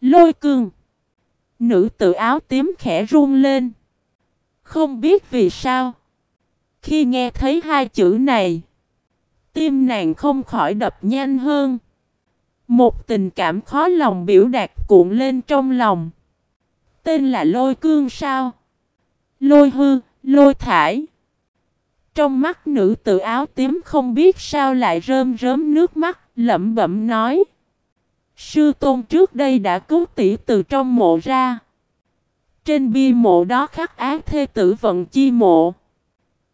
Lôi cương. Nữ tự áo tím khẽ run lên. Không biết vì sao. Khi nghe thấy hai chữ này. Tim nàng không khỏi đập nhanh hơn. Một tình cảm khó lòng biểu đạt cuộn lên trong lòng. Tên là lôi cương sao? Lôi hư, lôi thải. Trong mắt nữ tự áo tím không biết sao lại rơm rớm nước mắt, lẩm bẩm nói. Sư tôn trước đây đã cứu tỷ từ trong mộ ra. Trên bia mộ đó khắc ác thê tử vận chi mộ.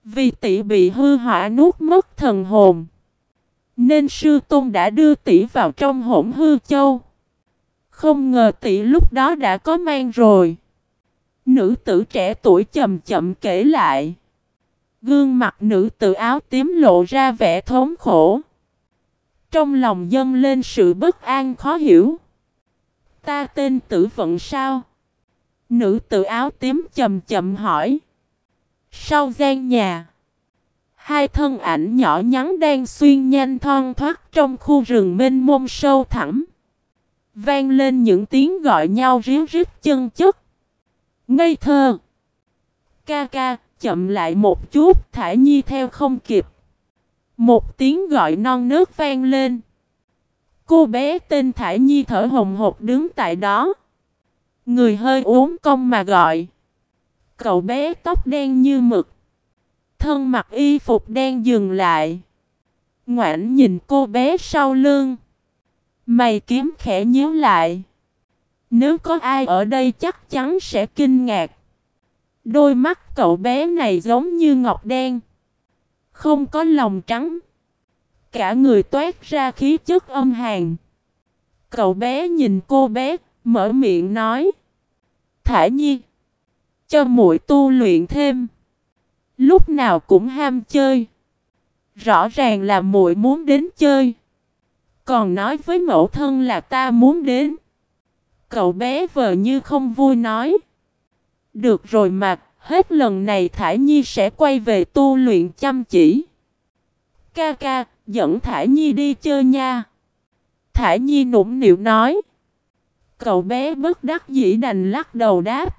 Vì tỷ bị hư hỏa nuốt mất thần hồn. Nên sư tôn đã đưa tỷ vào trong hỗn hư châu. Không ngờ tỷ lúc đó đã có mang rồi. Nữ tử trẻ tuổi chậm chậm kể lại. Gương mặt nữ tử áo tím lộ ra vẻ thống khổ. Trong lòng dâng lên sự bất an khó hiểu. Ta tên tử vận sao? Nữ tử áo tím chậm chậm hỏi. Sau gian nhà. Hai thân ảnh nhỏ nhắn đang xuyên nhanh thon thoát trong khu rừng mênh mông sâu thẳm. Vang lên những tiếng gọi nhau ríu rít chân chất. Ngây thơ. Ca ca, chậm lại một chút, thả nhi theo không kịp. Một tiếng gọi non nước vang lên. Cô bé tên Thải Nhi thở hồng hộc đứng tại đó. Người hơi uống cong mà gọi. Cậu bé tóc đen như mực. Thân mặc y phục đen dừng lại. Ngoãn nhìn cô bé sau lưng. Mày kiếm khẽ nhíu lại. Nếu có ai ở đây chắc chắn sẽ kinh ngạc. Đôi mắt cậu bé này giống như ngọc đen. Không có lòng trắng. Cả người toát ra khí chất âm hàn. Cậu bé nhìn cô bé, mở miệng nói. Thả nhi. Cho muội tu luyện thêm. Lúc nào cũng ham chơi. Rõ ràng là muội muốn đến chơi. Còn nói với mẫu thân là ta muốn đến. Cậu bé vờ như không vui nói. Được rồi mà, hết lần này Thải Nhi sẽ quay về tu luyện chăm chỉ. Ca ca, dẫn Thải Nhi đi chơi nha. Thải Nhi nũng nịu nói. Cậu bé bất đắc dĩ đành lắc đầu đáp.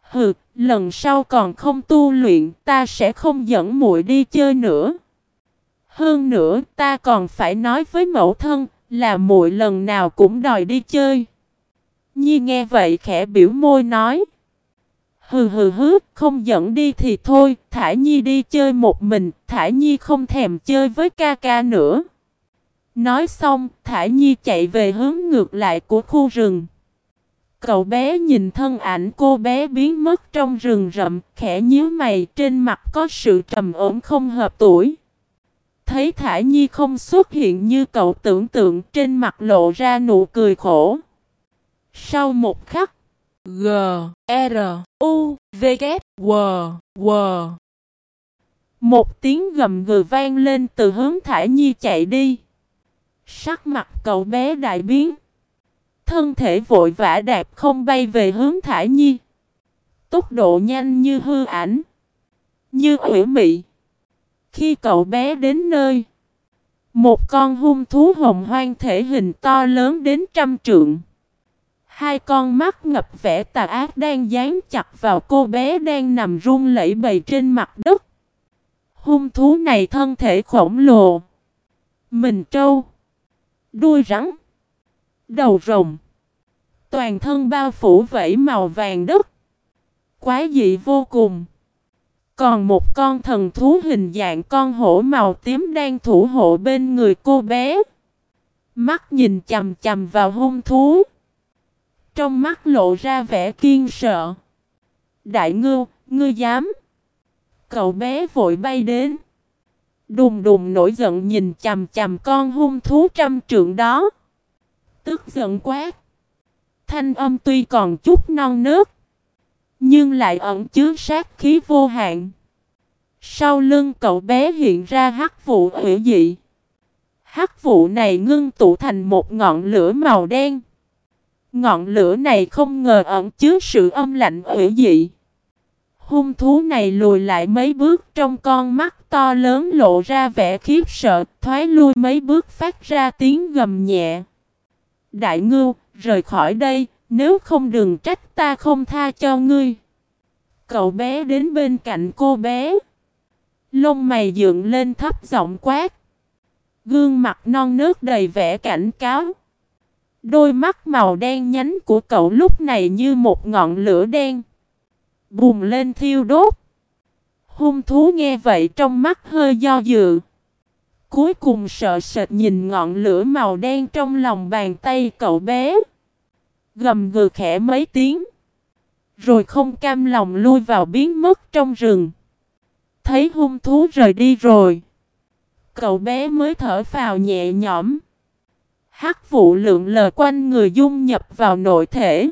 Hừ, lần sau còn không tu luyện, ta sẽ không dẫn muội đi chơi nữa. Hơn nữa, ta còn phải nói với mẫu thân, là muội lần nào cũng đòi đi chơi. Nhi nghe vậy khẽ biểu môi nói. Hừ hừ hứ, không dẫn đi thì thôi, Thả Nhi đi chơi một mình, Thả Nhi không thèm chơi với ca ca nữa. Nói xong, Thả Nhi chạy về hướng ngược lại của khu rừng. Cậu bé nhìn thân ảnh cô bé biến mất trong rừng rậm, khẽ nhíu mày trên mặt có sự trầm ổn không hợp tuổi. Thấy Thả Nhi không xuất hiện như cậu tưởng tượng trên mặt lộ ra nụ cười khổ. Sau một khắc, G, R, U, V, K, W, W. Một tiếng gầm gừ vang lên từ hướng Thải Nhi chạy đi. Sắc mặt cậu bé đại biến. Thân thể vội vã đạp không bay về hướng Thải Nhi. Tốc độ nhanh như hư ảnh. Như ủy mị. Khi cậu bé đến nơi. Một con hung thú hồng hoang thể hình to lớn đến trăm trượng. Hai con mắt ngập vẻ tà ác đang dán chặt vào cô bé đang nằm run lẩy bầy trên mặt đất. Hung thú này thân thể khổng lồ. Mình trâu. Đuôi rắn. Đầu rồng. Toàn thân bao phủ vẫy màu vàng đất. Quá dị vô cùng. Còn một con thần thú hình dạng con hổ màu tím đang thủ hộ bên người cô bé. Mắt nhìn chầm chầm vào hung thú. Trong mắt lộ ra vẻ kiên sợ. Đại ngưu, ngươi dám. Cậu bé vội bay đến. Đùng đùng nổi giận nhìn chằm chằm con hung thú trăm trượng đó. Tức giận quát. Thanh âm tuy còn chút non nước Nhưng lại ẩn chứa sát khí vô hạn. Sau lưng cậu bé hiện ra hắc vụ hủy dị. Hắc vụ này ngưng tụ thành một ngọn lửa màu đen. Ngọn lửa này không ngờ ẩn chứa sự âm lạnh hủy dị. Hung thú này lùi lại mấy bước trong con mắt to lớn lộ ra vẻ khiếp sợ, thoái lui mấy bước phát ra tiếng gầm nhẹ. Đại ngưu, rời khỏi đây, nếu không đừng trách ta không tha cho ngươi. Cậu bé đến bên cạnh cô bé. Lông mày dựng lên thấp giọng quát. Gương mặt non nước đầy vẻ cảnh cáo. Đôi mắt màu đen nhánh của cậu lúc này như một ngọn lửa đen. Bùng lên thiêu đốt. Hung thú nghe vậy trong mắt hơi do dự. Cuối cùng sợ sệt nhìn ngọn lửa màu đen trong lòng bàn tay cậu bé. Gầm gừ khẽ mấy tiếng. Rồi không cam lòng lui vào biến mất trong rừng. Thấy hung thú rời đi rồi. Cậu bé mới thở phào nhẹ nhõm. Hắc vụ lượng lờ quanh người dung nhập vào nội thể.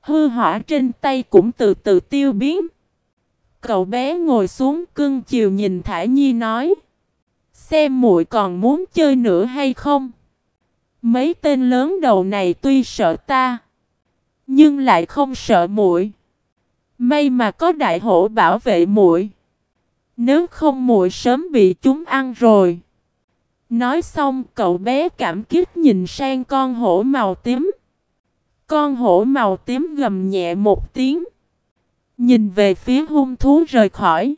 Hư hỏa trên tay cũng từ từ tiêu biến. Cậu bé ngồi xuống cưng chiều nhìn Thả Nhi nói. Xem muội còn muốn chơi nữa hay không? Mấy tên lớn đầu này tuy sợ ta. Nhưng lại không sợ muội. May mà có đại hổ bảo vệ muội. Nếu không muội sớm bị chúng ăn rồi. Nói xong cậu bé cảm kích nhìn sang con hổ màu tím. Con hổ màu tím gầm nhẹ một tiếng. Nhìn về phía hung thú rời khỏi.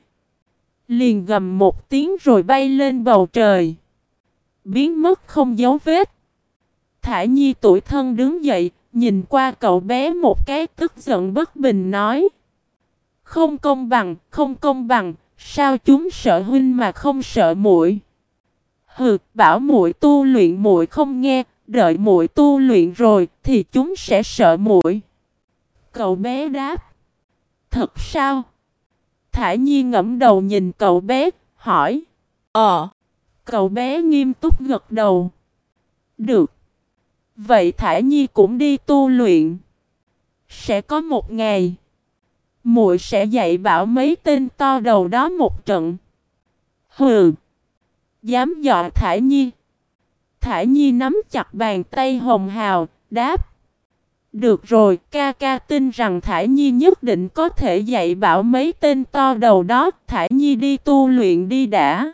Liền gầm một tiếng rồi bay lên bầu trời. Biến mất không dấu vết. Thả nhi tuổi thân đứng dậy, nhìn qua cậu bé một cái tức giận bất bình nói. Không công bằng, không công bằng, sao chúng sợ huynh mà không sợ muội? Hừ, bảo muội tu luyện muội không nghe, đợi muội tu luyện rồi thì chúng sẽ sợ muội. Cậu bé đáp. Thật sao? Thả Nhi ngẫm đầu nhìn cậu bé, hỏi. Ờ. Cậu bé nghiêm túc gật đầu. Được. Vậy Thả Nhi cũng đi tu luyện. Sẽ có một ngày. muội sẽ dạy bảo mấy tên to đầu đó một trận. Hừ. Dám dọa Thả Nhi. Thả Nhi nắm chặt bàn tay hồng hào, đáp. Được rồi, ca ca tin rằng Thả Nhi nhất định có thể dạy bảo mấy tên to đầu đó, Thả Nhi đi tu luyện đi đã.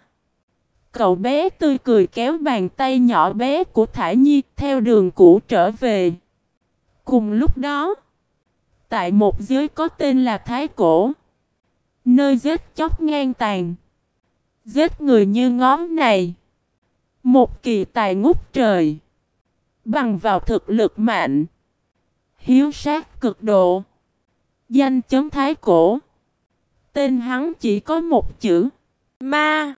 Cậu bé tươi cười kéo bàn tay nhỏ bé của Thả Nhi theo đường cũ trở về. Cùng lúc đó, tại một giới có tên là Thái Cổ, nơi giết chóc ngang tàn, giết người như ngón này, một kỳ tài ngút trời, bằng vào thực lực mạnh hiếu sát cực độ. Danh chấm thái cổ. Tên hắn chỉ có một chữ. Ma.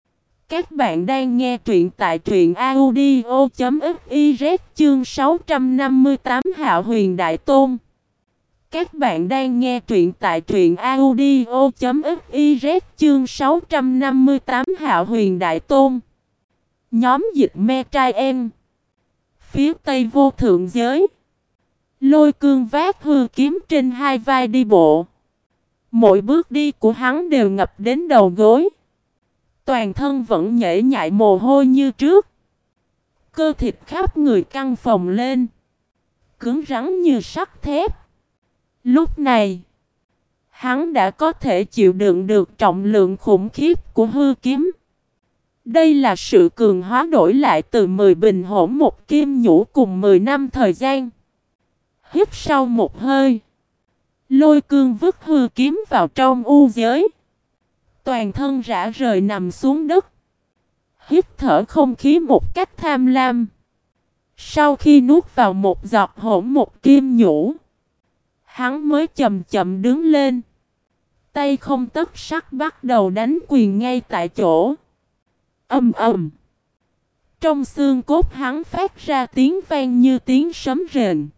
Các bạn đang nghe truyện tại truyện audio.fiz chương 658 Hạo Huyền Đại Tôn. Các bạn đang nghe truyện tại truyện audio.fiz chương 658 Hạo Huyền Đại Tôn. Nhóm dịch me trai em. Phía Tây vô thượng giới. Lôi cương vác hư kiếm trên hai vai đi bộ. Mỗi bước đi của hắn đều ngập đến đầu gối. Toàn thân vẫn nhễ nhại mồ hôi như trước. Cơ thịt khắp người căng phòng lên. Cứng rắn như sắt thép. Lúc này, hắn đã có thể chịu đựng được trọng lượng khủng khiếp của hư kiếm. Đây là sự cường hóa đổi lại từ 10 bình hỗn một kim nhũ cùng 10 năm thời gian. Hít sau một hơi. Lôi cương vứt hư kiếm vào trong u giới. Toàn thân rã rời nằm xuống đất. Hít thở không khí một cách tham lam. Sau khi nuốt vào một giọt hỗn một kim nhũ. Hắn mới chậm chậm đứng lên. Tay không tất sắc bắt đầu đánh quyền ngay tại chỗ. Âm ầm. Trong xương cốt hắn phát ra tiếng vang như tiếng sấm rền.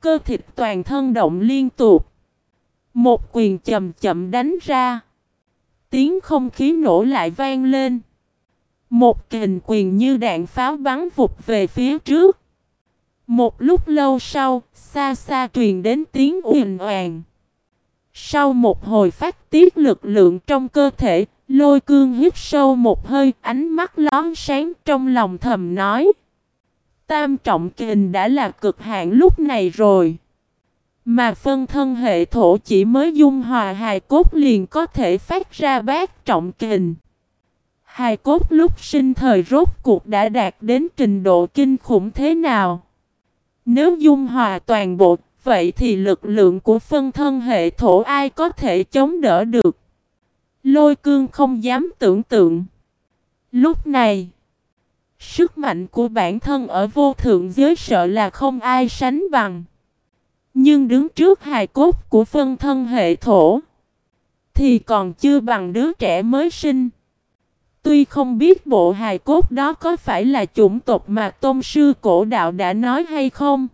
Cơ thịt toàn thân động liên tục. Một quyền chậm chậm đánh ra. Tiếng không khí nổ lại vang lên. Một kình quyền như đạn pháo bắn vụt về phía trước. Một lúc lâu sau, xa xa truyền đến tiếng uyền oàn. Sau một hồi phát tiết lực lượng trong cơ thể, lôi cương hít sâu một hơi, ánh mắt lón sáng trong lòng thầm nói. Tam trọng kình đã là cực hạn lúc này rồi. Mà phân thân hệ thổ chỉ mới dung hòa hài cốt liền có thể phát ra bát trọng kình. Hài cốt lúc sinh thời rốt cuộc đã đạt đến trình độ kinh khủng thế nào? Nếu dung hòa toàn bộ, vậy thì lực lượng của phân thân hệ thổ ai có thể chống đỡ được? Lôi cương không dám tưởng tượng. Lúc này, sức mạnh của bản thân ở vô thượng giới sợ là không ai sánh bằng. Nhưng đứng trước hài cốt của phân thân hệ thổ, thì còn chưa bằng đứa trẻ mới sinh. Tuy không biết bộ hài cốt đó có phải là chủng tộc mà tôn sư cổ đạo đã nói hay không.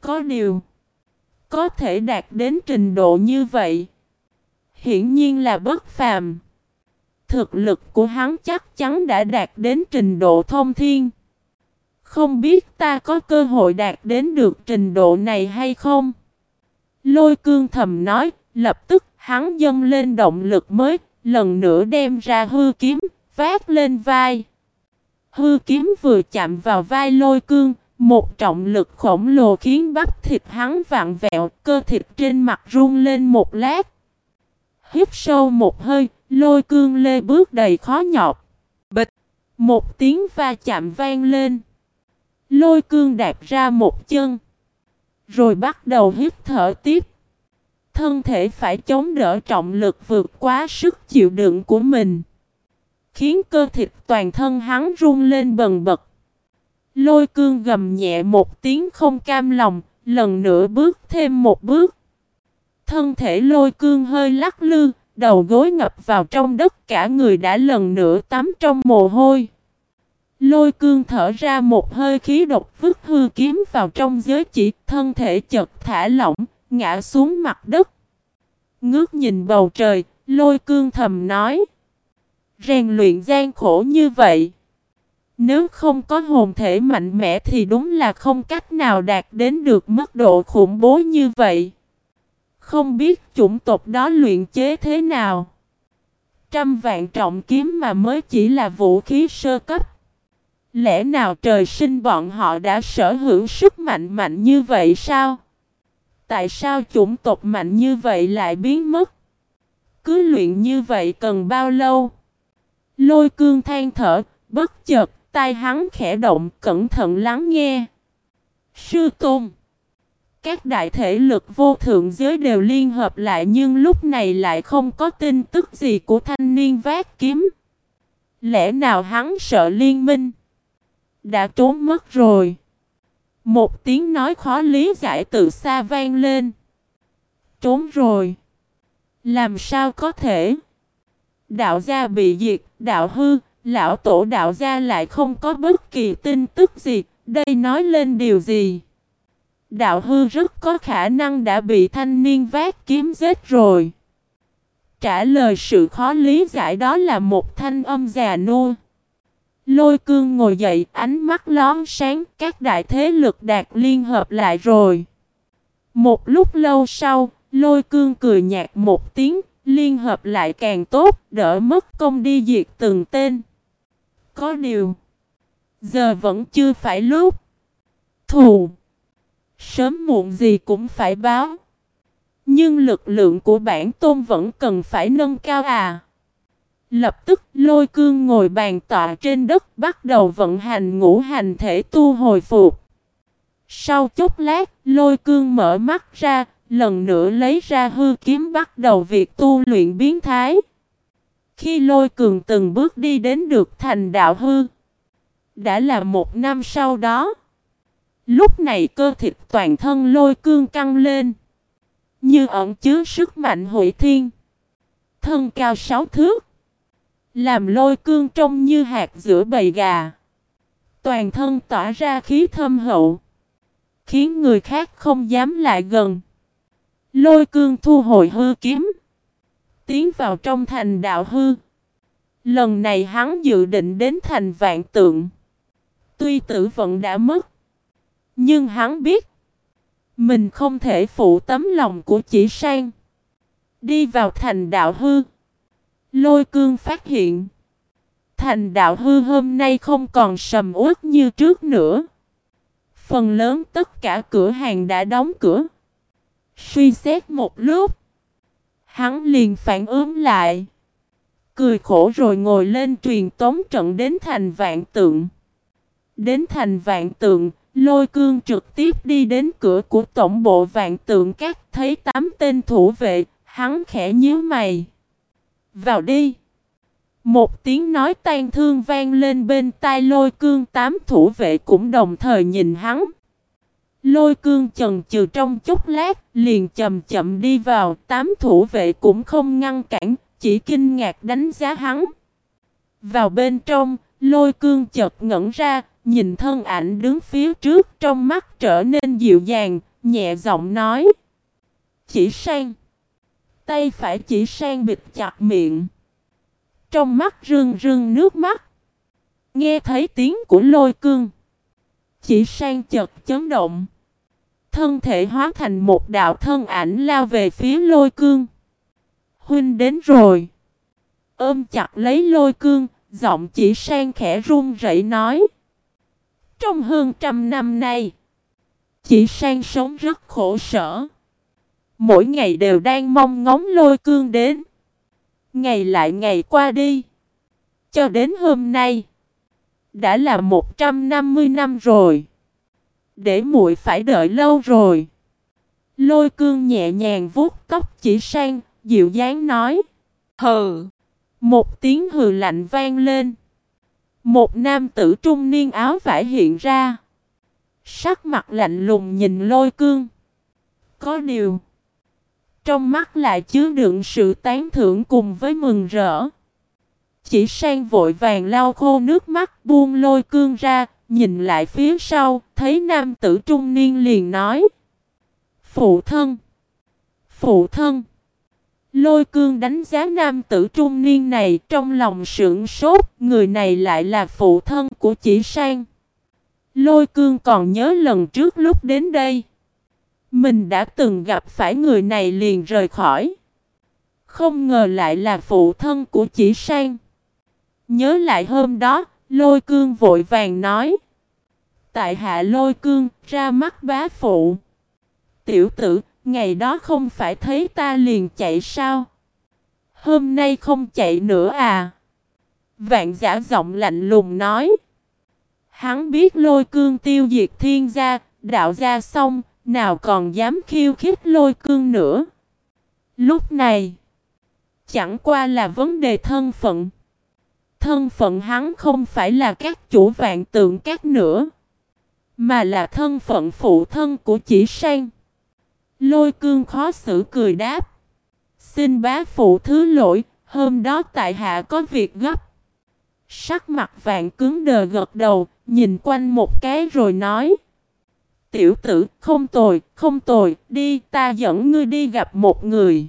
Có điều, có thể đạt đến trình độ như vậy. Hiển nhiên là bất phàm. Thực lực của hắn chắc chắn đã đạt đến trình độ thông thiên. Không biết ta có cơ hội đạt đến được trình độ này hay không? Lôi cương thầm nói, lập tức hắn dâng lên động lực mới, lần nữa đem ra hư kiếm, vác lên vai. Hư kiếm vừa chạm vào vai lôi cương, một trọng lực khổng lồ khiến bắp thịt hắn vặn vẹo, cơ thịt trên mặt run lên một lát. Hít sâu một hơi, lôi cương lê bước đầy khó nhọc. Bịch! Một tiếng va chạm vang lên. Lôi cương đạp ra một chân. Rồi bắt đầu hít thở tiếp. Thân thể phải chống đỡ trọng lực vượt quá sức chịu đựng của mình. Khiến cơ thịt toàn thân hắn run lên bần bật. Lôi cương gầm nhẹ một tiếng không cam lòng, lần nữa bước thêm một bước. Thân thể lôi cương hơi lắc lư, đầu gối ngập vào trong đất cả người đã lần nữa tắm trong mồ hôi. Lôi cương thở ra một hơi khí độc vứt hư kiếm vào trong giới chỉ, thân thể chật thả lỏng, ngã xuống mặt đất. Ngước nhìn bầu trời, lôi cương thầm nói. Rèn luyện gian khổ như vậy. Nếu không có hồn thể mạnh mẽ thì đúng là không cách nào đạt đến được mức độ khủng bố như vậy. Không biết chủng tộc đó luyện chế thế nào. Trăm vạn trọng kiếm mà mới chỉ là vũ khí sơ cấp. Lẽ nào trời sinh bọn họ đã sở hữu sức mạnh mạnh như vậy sao? Tại sao chủng tộc mạnh như vậy lại biến mất? Cứ luyện như vậy cần bao lâu? Lôi cương than thở, bất chợt, tai hắn khẽ động, cẩn thận lắng nghe. Sư Tôn Các đại thể lực vô thượng giới đều liên hợp lại nhưng lúc này lại không có tin tức gì của thanh niên vác kiếm. Lẽ nào hắn sợ liên minh? Đã trốn mất rồi. Một tiếng nói khó lý giải từ xa vang lên. Trốn rồi. Làm sao có thể? Đạo gia bị diệt, đạo hư, lão tổ đạo gia lại không có bất kỳ tin tức gì, đây nói lên điều gì? Đạo hư rất có khả năng đã bị thanh niên vác kiếm giết rồi. Trả lời sự khó lý giải đó là một thanh âm già nua. Lôi cương ngồi dậy, ánh mắt lón sáng, các đại thế lực đạt liên hợp lại rồi. Một lúc lâu sau, lôi cương cười nhạt một tiếng, liên hợp lại càng tốt, đỡ mất công đi diệt từng tên. Có điều, giờ vẫn chưa phải lúc. Thù, sớm muộn gì cũng phải báo. Nhưng lực lượng của bản tôn vẫn cần phải nâng cao à. Lập tức lôi cương ngồi bàn tọa trên đất bắt đầu vận hành ngũ hành thể tu hồi phục. Sau chốc lát, lôi cương mở mắt ra, lần nữa lấy ra hư kiếm bắt đầu việc tu luyện biến thái. Khi lôi cường từng bước đi đến được thành đạo hư, đã là một năm sau đó. Lúc này cơ thịt toàn thân lôi cương căng lên, như ẩn chứa sức mạnh hủy thiên. Thân cao sáu thước làm lôi cương trông như hạt giữa bầy gà. Toàn thân tỏa ra khí thâm hậu. Khiến người khác không dám lại gần. Lôi cương thu hồi hư kiếm. Tiến vào trong thành đạo hư. Lần này hắn dự định đến thành vạn tượng. Tuy tử vận đã mất. Nhưng hắn biết. Mình không thể phụ tấm lòng của chỉ sang. Đi vào thành đạo hư. Lôi cương phát hiện. Thành đạo hư hôm nay không còn sầm uất như trước nữa. Phần lớn tất cả cửa hàng đã đóng cửa. Suy xét một lúc. Hắn liền phản ứng lại. Cười khổ rồi ngồi lên truyền tống trận đến thành vạn tượng. Đến thành vạn tượng, lôi cương trực tiếp đi đến cửa của tổng bộ vạn tượng các thấy tám tên thủ vệ, hắn khẽ nhíu mày. Vào đi! Một tiếng nói tan thương vang lên bên tai lôi cương tám thủ vệ cũng đồng thời nhìn hắn. Lôi cương chần chừ trong chốc lát, liền chậm chậm đi vào, tám thủ vệ cũng không ngăn cản, chỉ kinh ngạc đánh giá hắn. Vào bên trong, lôi cương chợt ngẩn ra, nhìn thân ảnh đứng phía trước trong mắt trở nên dịu dàng, nhẹ giọng nói. Chỉ sang. Tay phải chỉ sang bịt chặt miệng. Trong mắt rưng rưng nước mắt. Nghe thấy tiếng của lôi cương. Chỉ sang chợt chấn động. Thân thể hóa thành một đạo thân ảnh lao về phía lôi cương. Huynh đến rồi. Ôm chặt lấy lôi cương, giọng chỉ sang khẽ run rẩy nói. Trong hơn trăm năm nay, chỉ sang sống rất khổ sở. Mỗi ngày đều đang mong ngóng lôi cương đến. Ngày lại ngày qua đi. Cho đến hôm nay, đã là 150 năm rồi. Để muội phải đợi lâu rồi. Lôi cương nhẹ nhàng vuốt tóc chỉ sang, dịu dáng nói. Hừ. Một tiếng hừ lạnh vang lên. Một nam tử trung niên áo vải hiện ra. Sắc mặt lạnh lùng nhìn lôi cương. Có điều. Trong mắt lại chứa đựng sự tán thưởng cùng với mừng rỡ. Chỉ sang vội vàng lau khô nước mắt buông lôi cương ra, nhìn lại phía sau, thấy nam tử trung niên liền nói. Phụ thân! Phụ thân! Lôi cương đánh giá nam tử trung niên này trong lòng sững sốt, người này lại là phụ thân của chỉ sang. Lôi cương còn nhớ lần trước lúc đến đây. Mình đã từng gặp phải người này liền rời khỏi. Không ngờ lại là phụ thân của chỉ sang. Nhớ lại hôm đó, lôi cương vội vàng nói. Tại hạ lôi cương, ra mắt bá phụ. Tiểu tử, ngày đó không phải thấy ta liền chạy sao? Hôm nay không chạy nữa à? Vạn giả giọng lạnh lùng nói. Hắn biết lôi cương tiêu diệt thiên gia, đạo gia xong, nào còn dám khiêu khích lôi cương nữa. Lúc này, chẳng qua là vấn đề thân phận. Thân phận hắn không phải là các chủ vạn tượng các nữa, mà là thân phận phụ thân của chỉ sang. Lôi cương khó xử cười đáp. Xin bá phụ thứ lỗi, hôm đó tại hạ có việc gấp. Sắc mặt vạn cứng đờ gật đầu, nhìn quanh một cái rồi nói. Tiểu tử, không tồi, không tồi, đi, ta dẫn ngươi đi gặp một người.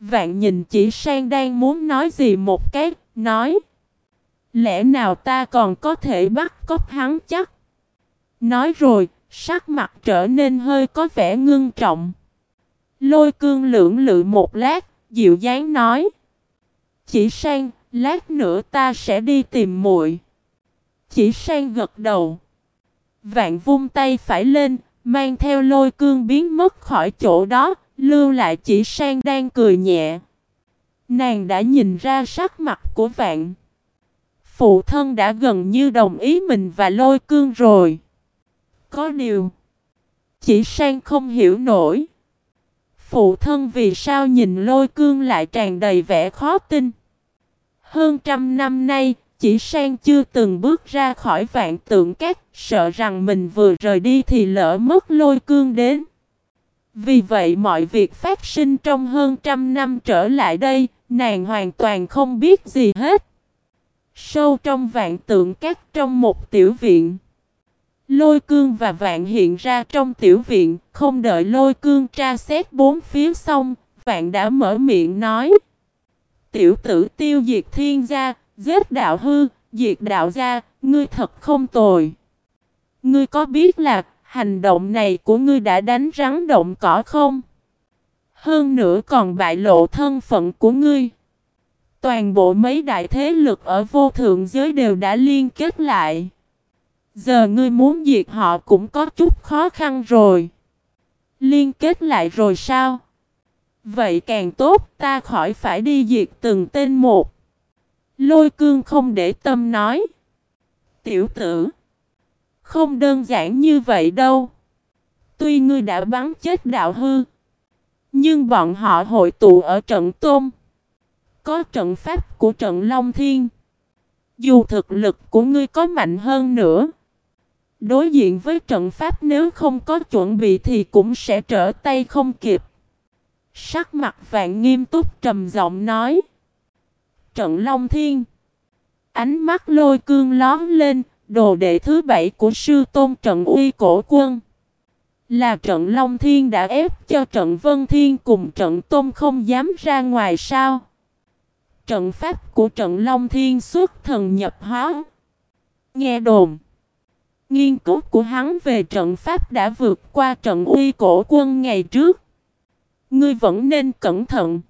Vạn nhìn chỉ sang đang muốn nói gì một cái, nói. Lẽ nào ta còn có thể bắt cóc hắn chắc? Nói rồi, sắc mặt trở nên hơi có vẻ ngưng trọng. Lôi cương lưỡng lự một lát, dịu dáng nói. Chỉ sang, lát nữa ta sẽ đi tìm muội. Chỉ sang gật đầu. Vạn vung tay phải lên, mang theo lôi cương biến mất khỏi chỗ đó, lưu lại chỉ sang đang cười nhẹ. Nàng đã nhìn ra sắc mặt của vạn. Phụ thân đã gần như đồng ý mình và lôi cương rồi. Có điều, chỉ sang không hiểu nổi. Phụ thân vì sao nhìn lôi cương lại tràn đầy vẻ khó tin. Hơn trăm năm nay, chỉ sang chưa từng bước ra khỏi vạn tượng các, sợ rằng mình vừa rời đi thì lỡ mất lôi cương đến. Vì vậy mọi việc phát sinh trong hơn trăm năm trở lại đây, nàng hoàn toàn không biết gì hết. Sâu trong vạn tượng các trong một tiểu viện. Lôi cương và vạn hiện ra trong tiểu viện, không đợi lôi cương tra xét bốn phía xong, vạn đã mở miệng nói. Tiểu tử tiêu diệt thiên gia, giết đạo hư, diệt đạo gia, ngươi thật không tồi. Ngươi có biết là hành động này của ngươi đã đánh rắn động cỏ không? Hơn nữa còn bại lộ thân phận của ngươi. Toàn bộ mấy đại thế lực ở vô thượng giới đều đã liên kết lại. Giờ ngươi muốn diệt họ cũng có chút khó khăn rồi. Liên kết lại rồi sao? Vậy càng tốt ta khỏi phải đi diệt từng tên một. Lôi cương không để tâm nói. Tiểu tử. Không đơn giản như vậy đâu. Tuy ngươi đã bắn chết đạo hư. Nhưng bọn họ hội tụ ở trận tôm. Có trận pháp của trận Long Thiên. Dù thực lực của ngươi có mạnh hơn nữa. Đối diện với trận pháp nếu không có chuẩn bị thì cũng sẽ trở tay không kịp. Sắc mặt vạn nghiêm túc trầm giọng nói. Trận Long Thiên. Ánh mắt lôi cương lón lên, đồ đệ thứ bảy của sư tôn trận uy cổ quân. Là trận Long Thiên đã ép cho trận Vân Thiên cùng trận Tôn không dám ra ngoài sao. Trận pháp của trận Long Thiên xuất thần nhập hóa. Nghe đồn. Nghiên cứu của hắn về trận pháp đã vượt qua trận uy cổ quân ngày trước. Ngươi vẫn nên cẩn thận.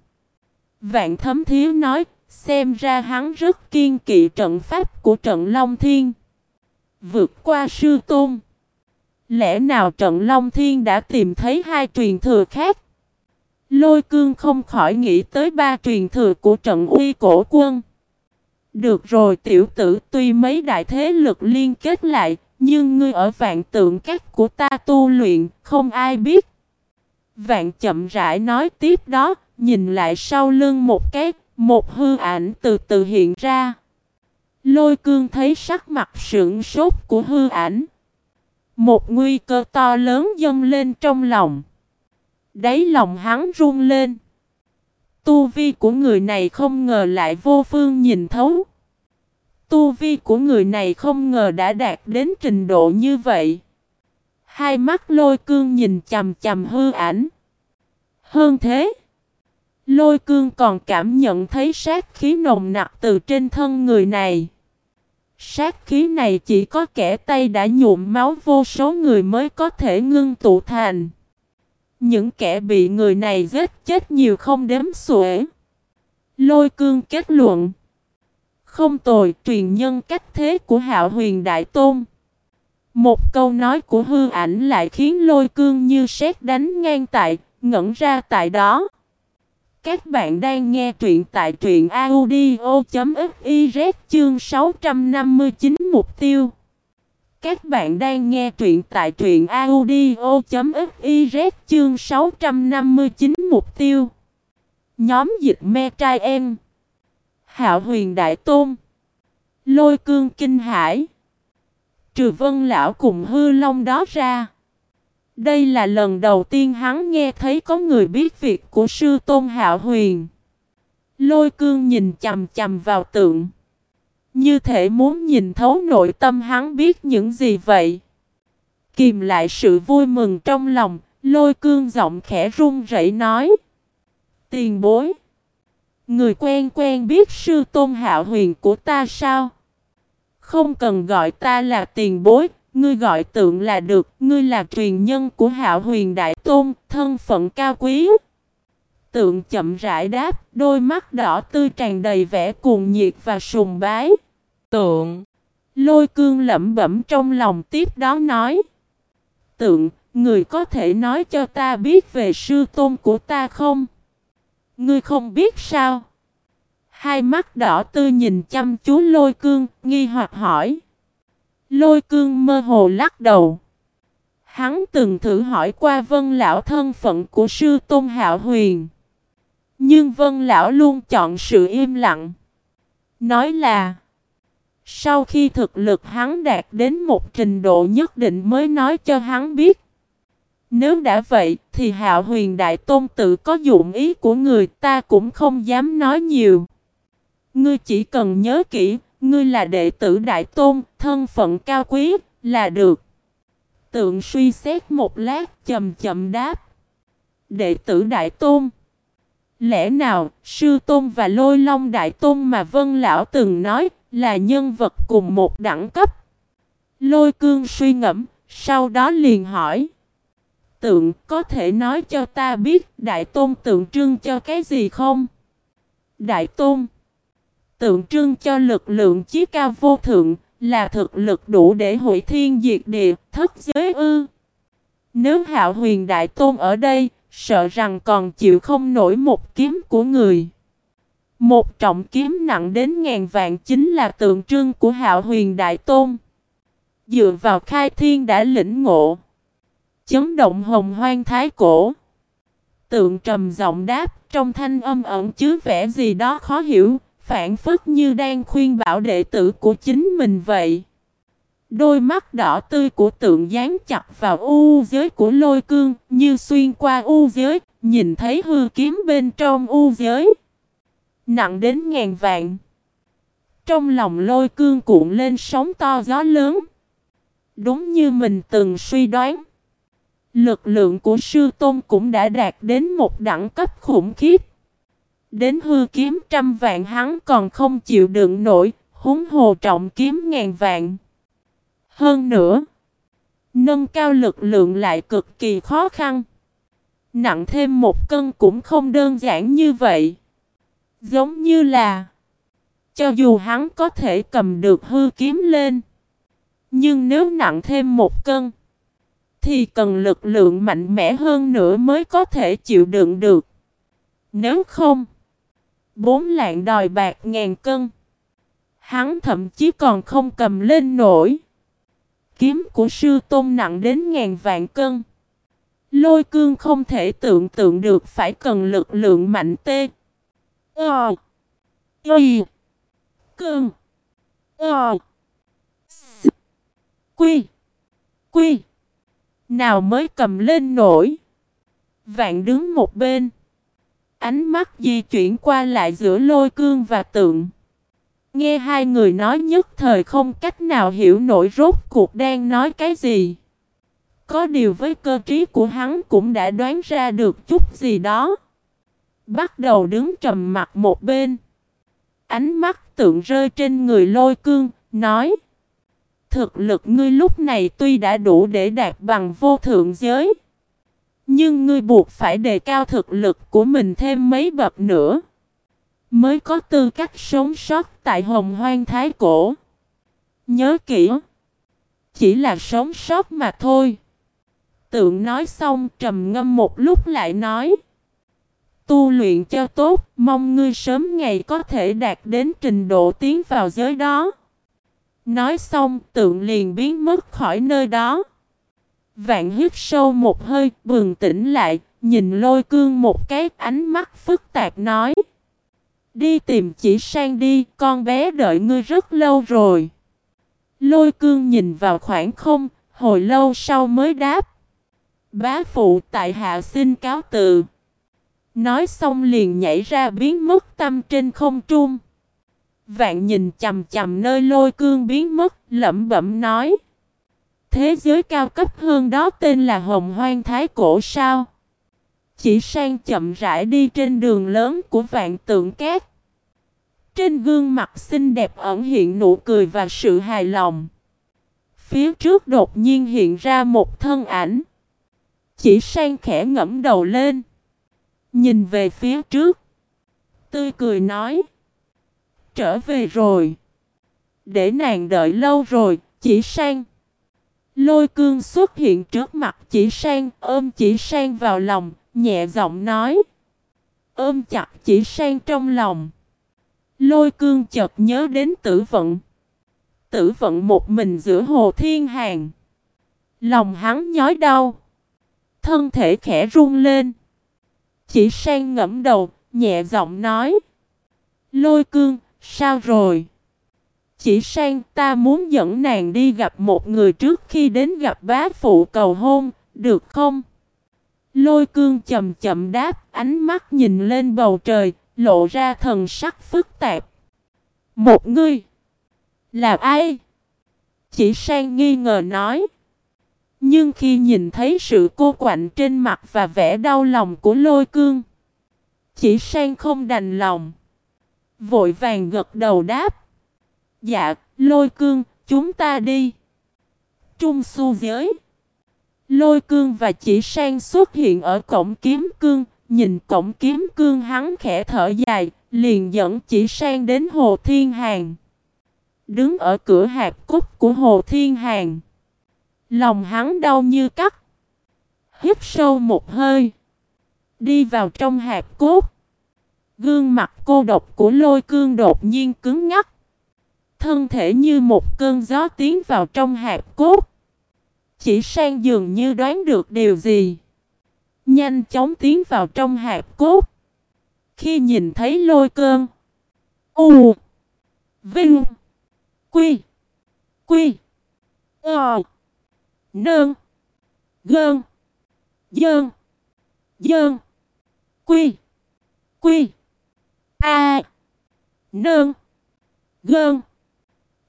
Vạn thấm thiếu nói, xem ra hắn rất kiên kỵ trận pháp của trận Long Thiên. Vượt qua sư tôn. Lẽ nào trận Long Thiên đã tìm thấy hai truyền thừa khác? Lôi cương không khỏi nghĩ tới ba truyền thừa của trận uy cổ quân. Được rồi tiểu tử tuy mấy đại thế lực liên kết lại, nhưng ngươi ở vạn tượng các của ta tu luyện, không ai biết. Vạn chậm rãi nói tiếp đó, nhìn lại sau lưng một cái, một hư ảnh từ từ hiện ra. Lôi cương thấy sắc mặt sững sốt của hư ảnh. Một nguy cơ to lớn dâng lên trong lòng. Đáy lòng hắn run lên. Tu vi của người này không ngờ lại vô phương nhìn thấu. Tu vi của người này không ngờ đã đạt đến trình độ như vậy. Hai mắt lôi cương nhìn chầm chầm hư ảnh. Hơn thế, lôi cương còn cảm nhận thấy sát khí nồng nặc từ trên thân người này. Sát khí này chỉ có kẻ tay đã nhuộm máu vô số người mới có thể ngưng tụ thành. Những kẻ bị người này giết chết nhiều không đếm xuể. Lôi cương kết luận. Không tồi truyền nhân cách thế của hạo huyền đại tôn. Một câu nói của hư ảnh lại khiến lôi cương như sét đánh ngang tại, ngẩn ra tại đó. Các bạn đang nghe truyện tại truyện audio.fiz chương 659 mục tiêu. Các bạn đang nghe truyện tại truyện audio.fiz chương 659 mục tiêu. Nhóm dịch me trai em. Hạo huyền đại tôn. Lôi cương kinh hải. Trừ vân lão cùng hư long đó ra. Đây là lần đầu tiên hắn nghe thấy có người biết việc của sư tôn hạo huyền. Lôi cương nhìn chầm chầm vào tượng. Như thể muốn nhìn thấu nội tâm hắn biết những gì vậy. Kìm lại sự vui mừng trong lòng, lôi cương giọng khẽ run rẩy nói. Tiền bối. Người quen quen biết sư tôn hạo huyền của ta sao? Không cần gọi ta là tiền bối, ngươi gọi tượng là được, ngươi là truyền nhân của hạo huyền đại tôn, thân phận cao quý. Tượng chậm rãi đáp, đôi mắt đỏ tươi tràn đầy vẻ cuồng nhiệt và sùng bái. Tượng, lôi cương lẩm bẩm trong lòng tiếp đó nói. Tượng, người có thể nói cho ta biết về sư tôn của ta không? Ngươi không biết sao? Hai mắt đỏ tươi nhìn chăm chú lôi cương, nghi hoặc hỏi. Lôi cương mơ hồ lắc đầu. Hắn từng thử hỏi qua vân lão thân phận của sư tôn hạo huyền. Nhưng vân lão luôn chọn sự im lặng. Nói là. Sau khi thực lực hắn đạt đến một trình độ nhất định mới nói cho hắn biết. Nếu đã vậy thì hạo huyền đại tôn tự có dụng ý của người ta cũng không dám nói nhiều. Ngươi chỉ cần nhớ kỹ, ngươi là đệ tử đại tôn, thân phận cao quý, là được. Tượng suy xét một lát chậm chậm đáp. Đệ tử đại tôn. Lẽ nào, sư tôn và lôi long đại tôn mà Vân Lão từng nói là nhân vật cùng một đẳng cấp? Lôi cương suy ngẫm, sau đó liền hỏi. Tượng có thể nói cho ta biết đại tôn tượng trưng cho cái gì không? Đại tôn tượng trưng cho lực lượng chí cao vô thượng, là thực lực đủ để hủy thiên diệt địa, thất giới ư. Nếu hạo huyền đại tôn ở đây, sợ rằng còn chịu không nổi một kiếm của người. Một trọng kiếm nặng đến ngàn vạn chính là tượng trưng của hạo huyền đại tôn. Dựa vào khai thiên đã lĩnh ngộ. Chấn động hồng hoang thái cổ. Tượng trầm giọng đáp trong thanh âm ẩn chứa vẻ gì đó khó hiểu, phản phức như đang khuyên bảo đệ tử của chính mình vậy. Đôi mắt đỏ tươi của tượng dán chặt vào u giới của lôi cương, như xuyên qua u giới, nhìn thấy hư kiếm bên trong u giới. Nặng đến ngàn vạn. Trong lòng lôi cương cuộn lên sóng to gió lớn. Đúng như mình từng suy đoán. Lực lượng của sư tôn cũng đã đạt đến một đẳng cấp khủng khiếp. Đến hư kiếm trăm vạn hắn còn không chịu đựng nổi, húng hồ trọng kiếm ngàn vạn. Hơn nữa, nâng cao lực lượng lại cực kỳ khó khăn. Nặng thêm một cân cũng không đơn giản như vậy. Giống như là, cho dù hắn có thể cầm được hư kiếm lên, nhưng nếu nặng thêm một cân, thì cần lực lượng mạnh mẽ hơn nữa mới có thể chịu đựng được. Nếu không, bốn lạng đòi bạc ngàn cân, hắn thậm chí còn không cầm lên nổi. Kiếm của sư tôn nặng đến ngàn vạn cân. Lôi cương không thể tưởng tượng được phải cần lực lượng mạnh tê. Ờ. Y. Cương. Ờ. S. Quy. Quy. Nào mới cầm lên nổi. Vạn đứng một bên. Ánh mắt di chuyển qua lại giữa lôi cương và tượng. Nghe hai người nói nhất thời không cách nào hiểu nổi rốt cuộc đang nói cái gì. Có điều với cơ trí của hắn cũng đã đoán ra được chút gì đó. Bắt đầu đứng trầm mặt một bên. Ánh mắt tượng rơi trên người lôi cương, nói thực lực ngươi lúc này tuy đã đủ để đạt bằng vô thượng giới. Nhưng ngươi buộc phải đề cao thực lực của mình thêm mấy bậc nữa. Mới có tư cách sống sót tại hồng hoang thái cổ. Nhớ kỹ. Chỉ là sống sót mà thôi. Tượng nói xong trầm ngâm một lúc lại nói. Tu luyện cho tốt, mong ngươi sớm ngày có thể đạt đến trình độ tiến vào giới đó. Nói xong tượng liền biến mất khỏi nơi đó. Vạn hít sâu một hơi, bừng tỉnh lại, nhìn lôi cương một cái ánh mắt phức tạp nói. Đi tìm chỉ sang đi, con bé đợi ngươi rất lâu rồi. Lôi cương nhìn vào khoảng không, hồi lâu sau mới đáp. Bá phụ tại hạ xin cáo từ. Nói xong liền nhảy ra biến mất tâm trên không trung. Vạn nhìn chầm chầm nơi lôi cương biến mất, lẩm bẩm nói. Thế giới cao cấp hơn đó tên là Hồng Hoang Thái Cổ sao? Chỉ sang chậm rãi đi trên đường lớn của vạn tượng cát. Trên gương mặt xinh đẹp ẩn hiện nụ cười và sự hài lòng. Phía trước đột nhiên hiện ra một thân ảnh. Chỉ sang khẽ ngẫm đầu lên. Nhìn về phía trước. Tươi cười nói trở về rồi. Để nàng đợi lâu rồi, chỉ sang. Lôi cương xuất hiện trước mặt chỉ sang, ôm chỉ sang vào lòng, nhẹ giọng nói. Ôm chặt chỉ sang trong lòng. Lôi cương chợt nhớ đến tử vận. Tử vận một mình giữa hồ thiên hàng. Lòng hắn nhói đau. Thân thể khẽ run lên. Chỉ sang ngẫm đầu, nhẹ giọng nói. Lôi cương, Sao rồi? Chỉ sang ta muốn dẫn nàng đi gặp một người trước khi đến gặp bá phụ cầu hôn, được không? Lôi cương chậm chậm đáp, ánh mắt nhìn lên bầu trời, lộ ra thần sắc phức tạp. Một người? Là ai? Chỉ sang nghi ngờ nói. Nhưng khi nhìn thấy sự cô quạnh trên mặt và vẻ đau lòng của lôi cương, chỉ sang không đành lòng. Vội vàng gật đầu đáp. Dạ, lôi cương, chúng ta đi. Trung su giới. Lôi cương và chỉ sang xuất hiện ở cổng kiếm cương. Nhìn cổng kiếm cương hắn khẽ thở dài, liền dẫn chỉ sang đến Hồ Thiên Hàng. Đứng ở cửa hạt cúc của Hồ Thiên Hàng. Lòng hắn đau như cắt. Hít sâu một hơi. Đi vào trong hạt cốt. Gương mặt cô độc của lôi cương đột nhiên cứng ngắc. Thân thể như một cơn gió tiến vào trong hạt cốt. Chỉ sang dường như đoán được điều gì. Nhanh chóng tiến vào trong hạt cốt. Khi nhìn thấy lôi cơn. U. Vinh. Quy. Quy. Ờ. Nương. Gơn. Dơn. Dơn. Quy. Quy. A. Nương. Gơn.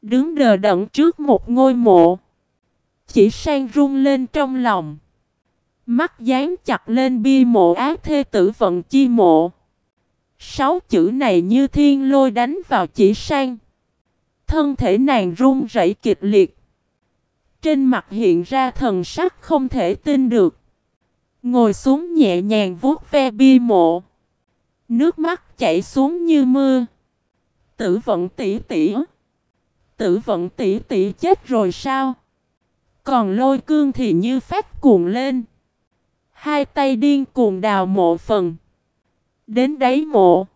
Đứng đờ đẫn trước một ngôi mộ. Chỉ sang rung lên trong lòng. Mắt dán chặt lên bia mộ ác thê tử vận chi mộ. Sáu chữ này như thiên lôi đánh vào chỉ sang. Thân thể nàng run rẩy kịch liệt. Trên mặt hiện ra thần sắc không thể tin được. Ngồi xuống nhẹ nhàng vuốt ve bia mộ. Nước mắt chảy xuống như mưa. Tử vận tỉ tỉ. Tử vận tỷ tỷ chết rồi sao? Còn lôi cương thì như phát cuồng lên. Hai tay điên cuồng đào mộ phần. Đến đáy mộ.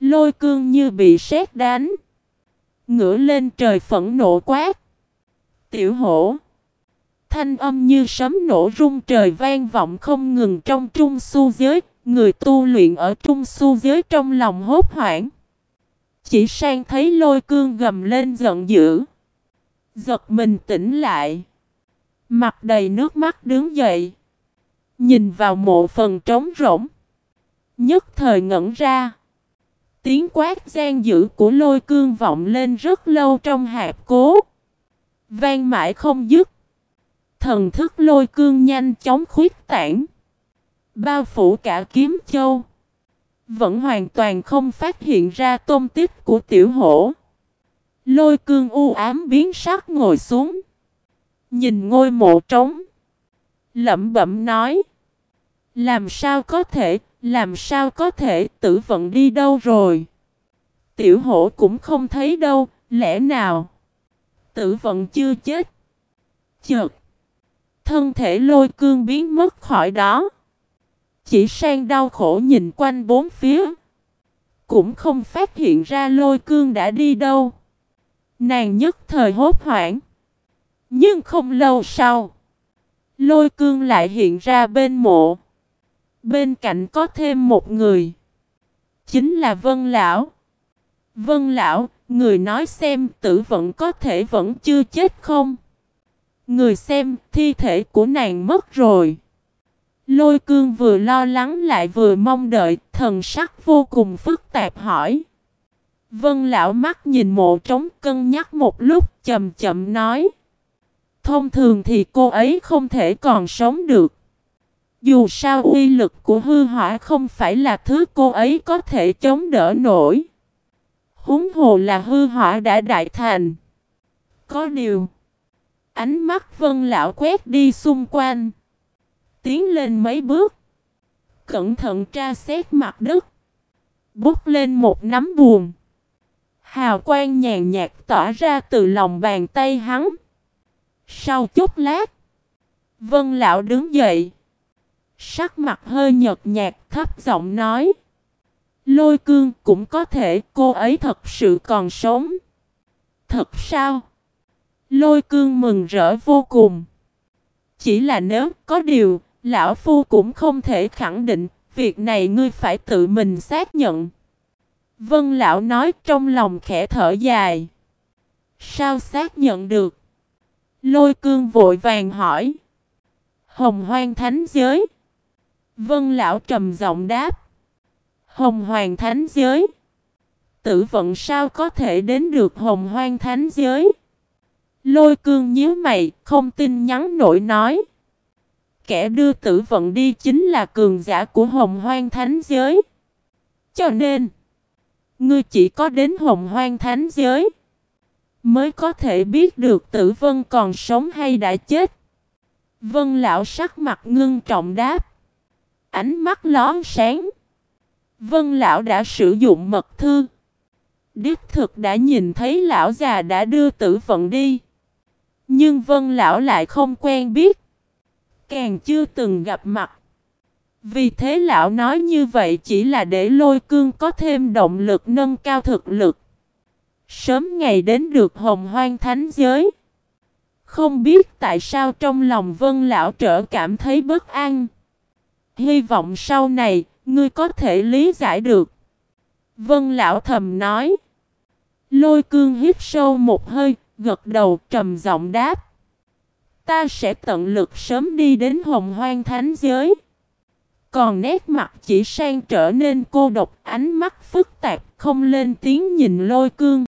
Lôi cương như bị sét đánh. Ngửa lên trời phẫn nộ quát. Tiểu hổ. Thanh âm như sấm nổ rung trời vang vọng không ngừng trong trung su giới. Người tu luyện ở trung su giới trong lòng hốt hoảng. Chỉ sang thấy lôi cương gầm lên giận dữ. Giật mình tỉnh lại. Mặt đầy nước mắt đứng dậy. Nhìn vào mộ phần trống rỗng. Nhất thời ngẩn ra. Tiếng quát gian dữ của lôi cương vọng lên rất lâu trong hạp cố. Vang mãi không dứt. Thần thức lôi cương nhanh chóng khuyết tản. Bao phủ cả kiếm châu. Vẫn hoàn toàn không phát hiện ra tôm tích của tiểu hổ. Lôi cương u ám biến sắc ngồi xuống. Nhìn ngôi mộ trống. Lẩm bẩm nói. Làm sao có thể, làm sao có thể tử vận đi đâu rồi? Tiểu hổ cũng không thấy đâu, lẽ nào? Tử vận chưa chết. Chợt. Thân thể lôi cương biến mất khỏi đó. Chỉ sang đau khổ nhìn quanh bốn phía. Cũng không phát hiện ra lôi cương đã đi đâu. Nàng nhất thời hốt hoảng. Nhưng không lâu sau. Lôi cương lại hiện ra bên mộ. Bên cạnh có thêm một người. Chính là Vân Lão. Vân Lão, người nói xem tử vẫn có thể vẫn chưa chết không? Người xem thi thể của nàng mất rồi. Lôi cương vừa lo lắng lại vừa mong đợi, thần sắc vô cùng phức tạp hỏi. Vân lão mắt nhìn mộ trống cân nhắc một lúc chậm chậm nói. Thông thường thì cô ấy không thể còn sống được. Dù sao uy lực của hư hỏa không phải là thứ cô ấy có thể chống đỡ nổi. Húng hồ là hư hỏa đã đại thành. Có điều. Ánh mắt vân lão quét đi xung quanh. Tiến lên mấy bước. Cẩn thận tra xét mặt đất. Bút lên một nắm buồn. Hào quang nhàn nhạt tỏa ra từ lòng bàn tay hắn. Sau chút lát. Vân lão đứng dậy. Sắc mặt hơi nhợt nhạt thấp giọng nói. Lôi cương cũng có thể cô ấy thật sự còn sống. Thật sao? Lôi cương mừng rỡ vô cùng. Chỉ là nếu có điều, lão phu cũng không thể khẳng định, việc này ngươi phải tự mình xác nhận. Vân lão nói trong lòng khẽ thở dài. Sao xác nhận được? Lôi cương vội vàng hỏi. Hồng hoang thánh giới. Vân lão trầm giọng đáp. Hồng hoàng thánh giới. Tử vận sao có thể đến được hồng hoang thánh giới? Lôi cương nhíu mày, không tin nhắn nổi nói. Kẻ đưa tử vận đi chính là cường giả của hồng hoang thánh giới. Cho nên, ngươi chỉ có đến hồng hoang thánh giới mới có thể biết được tử vân còn sống hay đã chết. Vân lão sắc mặt ngưng trọng đáp. Ánh mắt lón sáng. Vân lão đã sử dụng mật thư. Đích thực đã nhìn thấy lão già đã đưa tử vận đi. Nhưng vân lão lại không quen biết. Càng chưa từng gặp mặt. Vì thế lão nói như vậy chỉ là để lôi cương có thêm động lực nâng cao thực lực. Sớm ngày đến được hồng hoang thánh giới. Không biết tại sao trong lòng vân lão trở cảm thấy bất an. Hy vọng sau này, ngươi có thể lý giải được. Vân lão thầm nói. Lôi cương hít sâu một hơi, gật đầu trầm giọng đáp. Ta sẽ tận lực sớm đi đến hồng hoang thánh giới. Còn nét mặt chỉ sang trở nên cô độc ánh mắt phức tạp không lên tiếng nhìn lôi cương.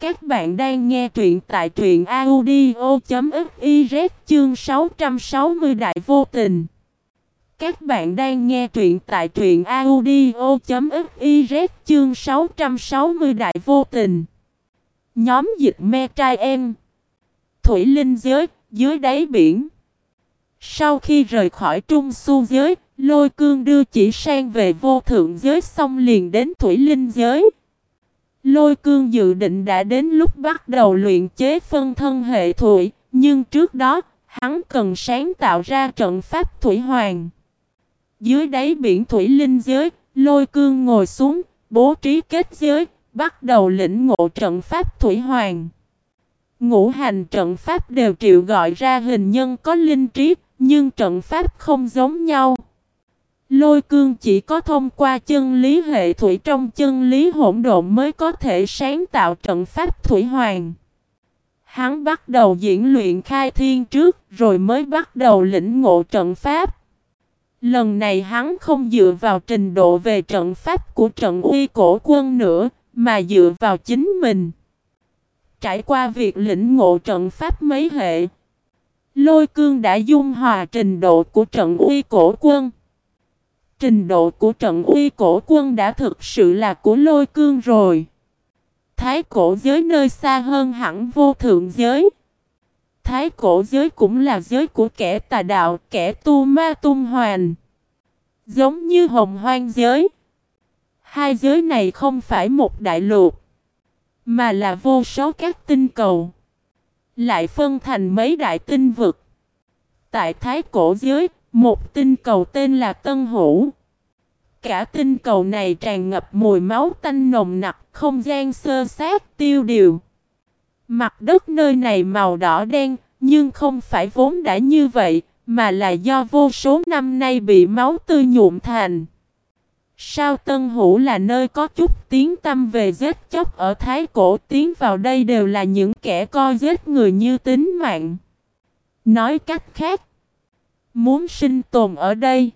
Các bạn đang nghe truyện tại truyện audio.fiz chương 660 đại vô tình. Các bạn đang nghe truyện tại truyện audio.fiz chương 660 đại vô tình. Nhóm dịch me trai em. Thủy linh giới, dưới đáy biển. Sau khi rời khỏi trung su giới, lôi cương đưa chỉ sang về vô thượng giới xong liền đến thủy linh giới. Lôi cương dự định đã đến lúc bắt đầu luyện chế phân thân hệ thủy, nhưng trước đó, hắn cần sáng tạo ra trận pháp thủy hoàng. Dưới đáy biển thủy linh giới, lôi cương ngồi xuống, bố trí kết giới, bắt đầu lĩnh ngộ trận pháp thủy hoàng. Ngũ hành trận pháp đều triệu gọi ra hình nhân có linh trí, nhưng trận pháp không giống nhau. Lôi cương chỉ có thông qua chân lý hệ thủy trong chân lý hỗn độn mới có thể sáng tạo trận pháp thủy hoàng. Hắn bắt đầu diễn luyện khai thiên trước rồi mới bắt đầu lĩnh ngộ trận pháp. Lần này hắn không dựa vào trình độ về trận pháp của trận uy cổ quân nữa, mà dựa vào chính mình. Trải qua việc lĩnh ngộ trận pháp mấy hệ, Lôi cương đã dung hòa trình độ của trận uy cổ quân. Trình độ của trận uy cổ quân đã thực sự là của lôi cương rồi. Thái cổ giới nơi xa hơn hẳn vô thượng giới. Thái cổ giới cũng là giới của kẻ tà đạo, kẻ tu ma tung hoàn. Giống như hồng hoang giới. Hai giới này không phải một đại lục, mà là vô số các tinh cầu. Lại phân thành mấy đại tinh vực. Tại Thái cổ giới, một tinh cầu tên là Tân Hữu. Cả tinh cầu này tràn ngập mùi máu tanh nồng nặc, không gian sơ sát tiêu điều. Mặt đất nơi này màu đỏ đen, nhưng không phải vốn đã như vậy, mà là do vô số năm nay bị máu tươi nhuộm thành. Sao Tân Hữu là nơi có chút tiếng tâm về giết chóc ở Thái Cổ tiến vào đây đều là những kẻ coi giết người như tính mạng. Nói cách khác, muốn sinh tồn ở đây,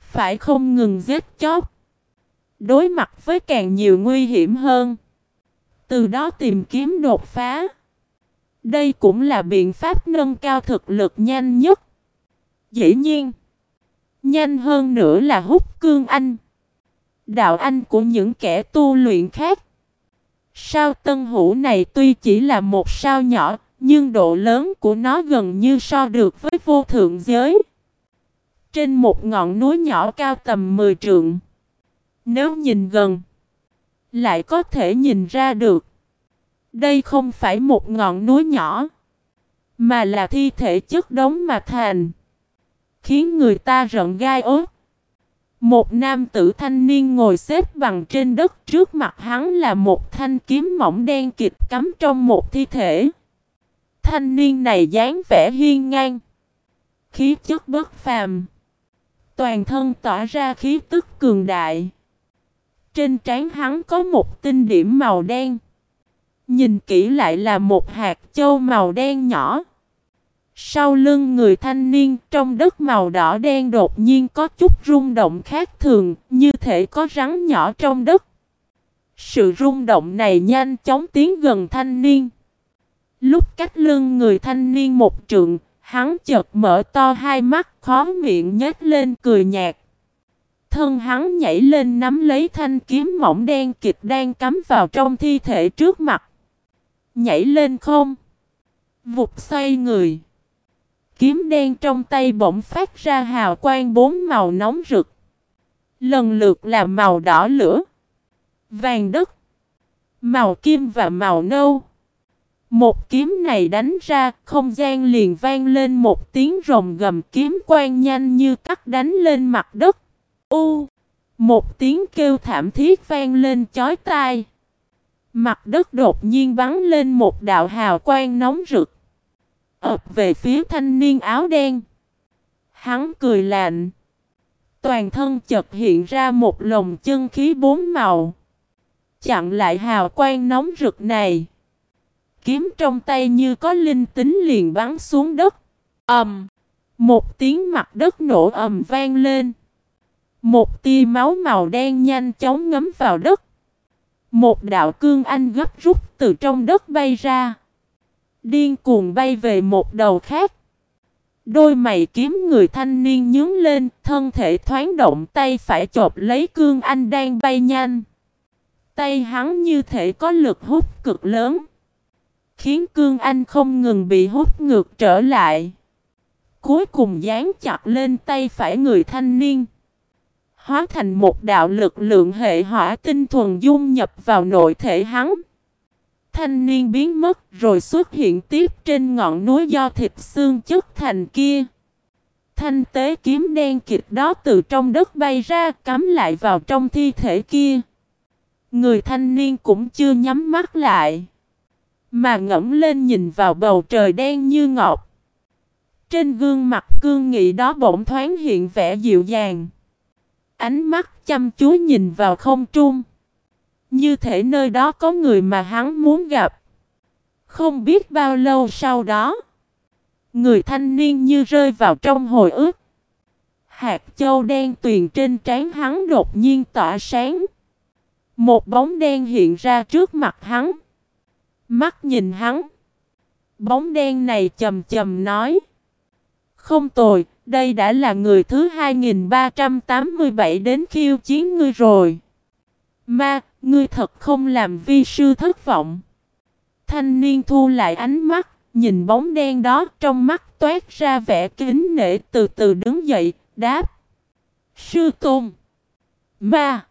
phải không ngừng giết chóc. Đối mặt với càng nhiều nguy hiểm hơn. Từ đó tìm kiếm đột phá. Đây cũng là biện pháp nâng cao thực lực nhanh nhất. Dĩ nhiên, nhanh hơn nữa là hút cương anh. Đạo anh của những kẻ tu luyện khác. Sao tân hữu này tuy chỉ là một sao nhỏ, nhưng độ lớn của nó gần như so được với vô thượng giới. Trên một ngọn núi nhỏ cao tầm 10 trượng. Nếu nhìn gần, lại có thể nhìn ra được. Đây không phải một ngọn núi nhỏ, mà là thi thể chất đống mà thành. Khiến người ta rợn gai ốt. Một nam tử thanh niên ngồi xếp bằng trên đất, trước mặt hắn là một thanh kiếm mỏng đen kịch cắm trong một thi thể. Thanh niên này dáng vẻ hiên ngang. Khí chất bất phàm. Toàn thân tỏa ra khí tức cường đại. Trên trán hắn có một tinh điểm màu đen. Nhìn kỹ lại là một hạt châu màu đen nhỏ. Sau lưng người thanh niên trong đất màu đỏ đen đột nhiên có chút rung động khác thường, như thể có rắn nhỏ trong đất. Sự rung động này nhanh chóng tiến gần thanh niên. Lúc cách lưng người thanh niên một trượng, hắn chợt mở to hai mắt khó miệng nhếch lên cười nhạt. Thân hắn nhảy lên nắm lấy thanh kiếm mỏng đen kịch đang cắm vào trong thi thể trước mặt. Nhảy lên không? Vụt xoay người. Kiếm đen trong tay bỗng phát ra hào quang bốn màu nóng rực. Lần lượt là màu đỏ lửa, vàng đất, màu kim và màu nâu. Một kiếm này đánh ra, không gian liền vang lên một tiếng rồng gầm kiếm quang nhanh như cắt đánh lên mặt đất. U! Một tiếng kêu thảm thiết vang lên chói tai. Mặt đất đột nhiên bắn lên một đạo hào quang nóng rực ập về phía thanh niên áo đen. Hắn cười lạnh. Toàn thân chợt hiện ra một lồng chân khí bốn màu. Chặn lại hào quang nóng rực này. Kiếm trong tay như có linh tính liền bắn xuống đất. ầm, um, Một tiếng mặt đất nổ ầm vang lên. Một tia máu màu đen nhanh chóng ngấm vào đất. Một đạo cương anh gấp rút từ trong đất bay ra. Điên cuồng bay về một đầu khác. Đôi mày kiếm người thanh niên nhướng lên, thân thể thoáng động tay phải chộp lấy cương anh đang bay nhanh. Tay hắn như thể có lực hút cực lớn. Khiến cương anh không ngừng bị hút ngược trở lại. Cuối cùng dán chặt lên tay phải người thanh niên. Hóa thành một đạo lực lượng hệ hỏa tinh thuần dung nhập vào nội thể hắn. Thanh niên biến mất rồi xuất hiện tiếp trên ngọn núi do thịt xương chất thành kia. Thanh tế kiếm đen kịch đó từ trong đất bay ra, cắm lại vào trong thi thể kia. Người thanh niên cũng chưa nhắm mắt lại. Mà ngẫm lên nhìn vào bầu trời đen như ngọc. Trên gương mặt cương nghị đó bỗng thoáng hiện vẻ dịu dàng. Ánh mắt chăm chú nhìn vào không trung. Như thể nơi đó có người mà hắn muốn gặp. Không biết bao lâu sau đó. Người thanh niên như rơi vào trong hồi ức. Hạt châu đen tuyền trên trán hắn đột nhiên tỏa sáng. Một bóng đen hiện ra trước mặt hắn. Mắt nhìn hắn. Bóng đen này chầm chầm nói. Không tồi, đây đã là người thứ 2387 đến khiêu chiến ngươi rồi. Ma, ngươi thật không làm vi sư thất vọng. Thanh niên thu lại ánh mắt, nhìn bóng đen đó trong mắt toát ra vẻ kính nể từ từ đứng dậy, đáp. Sư Tôn. Ma.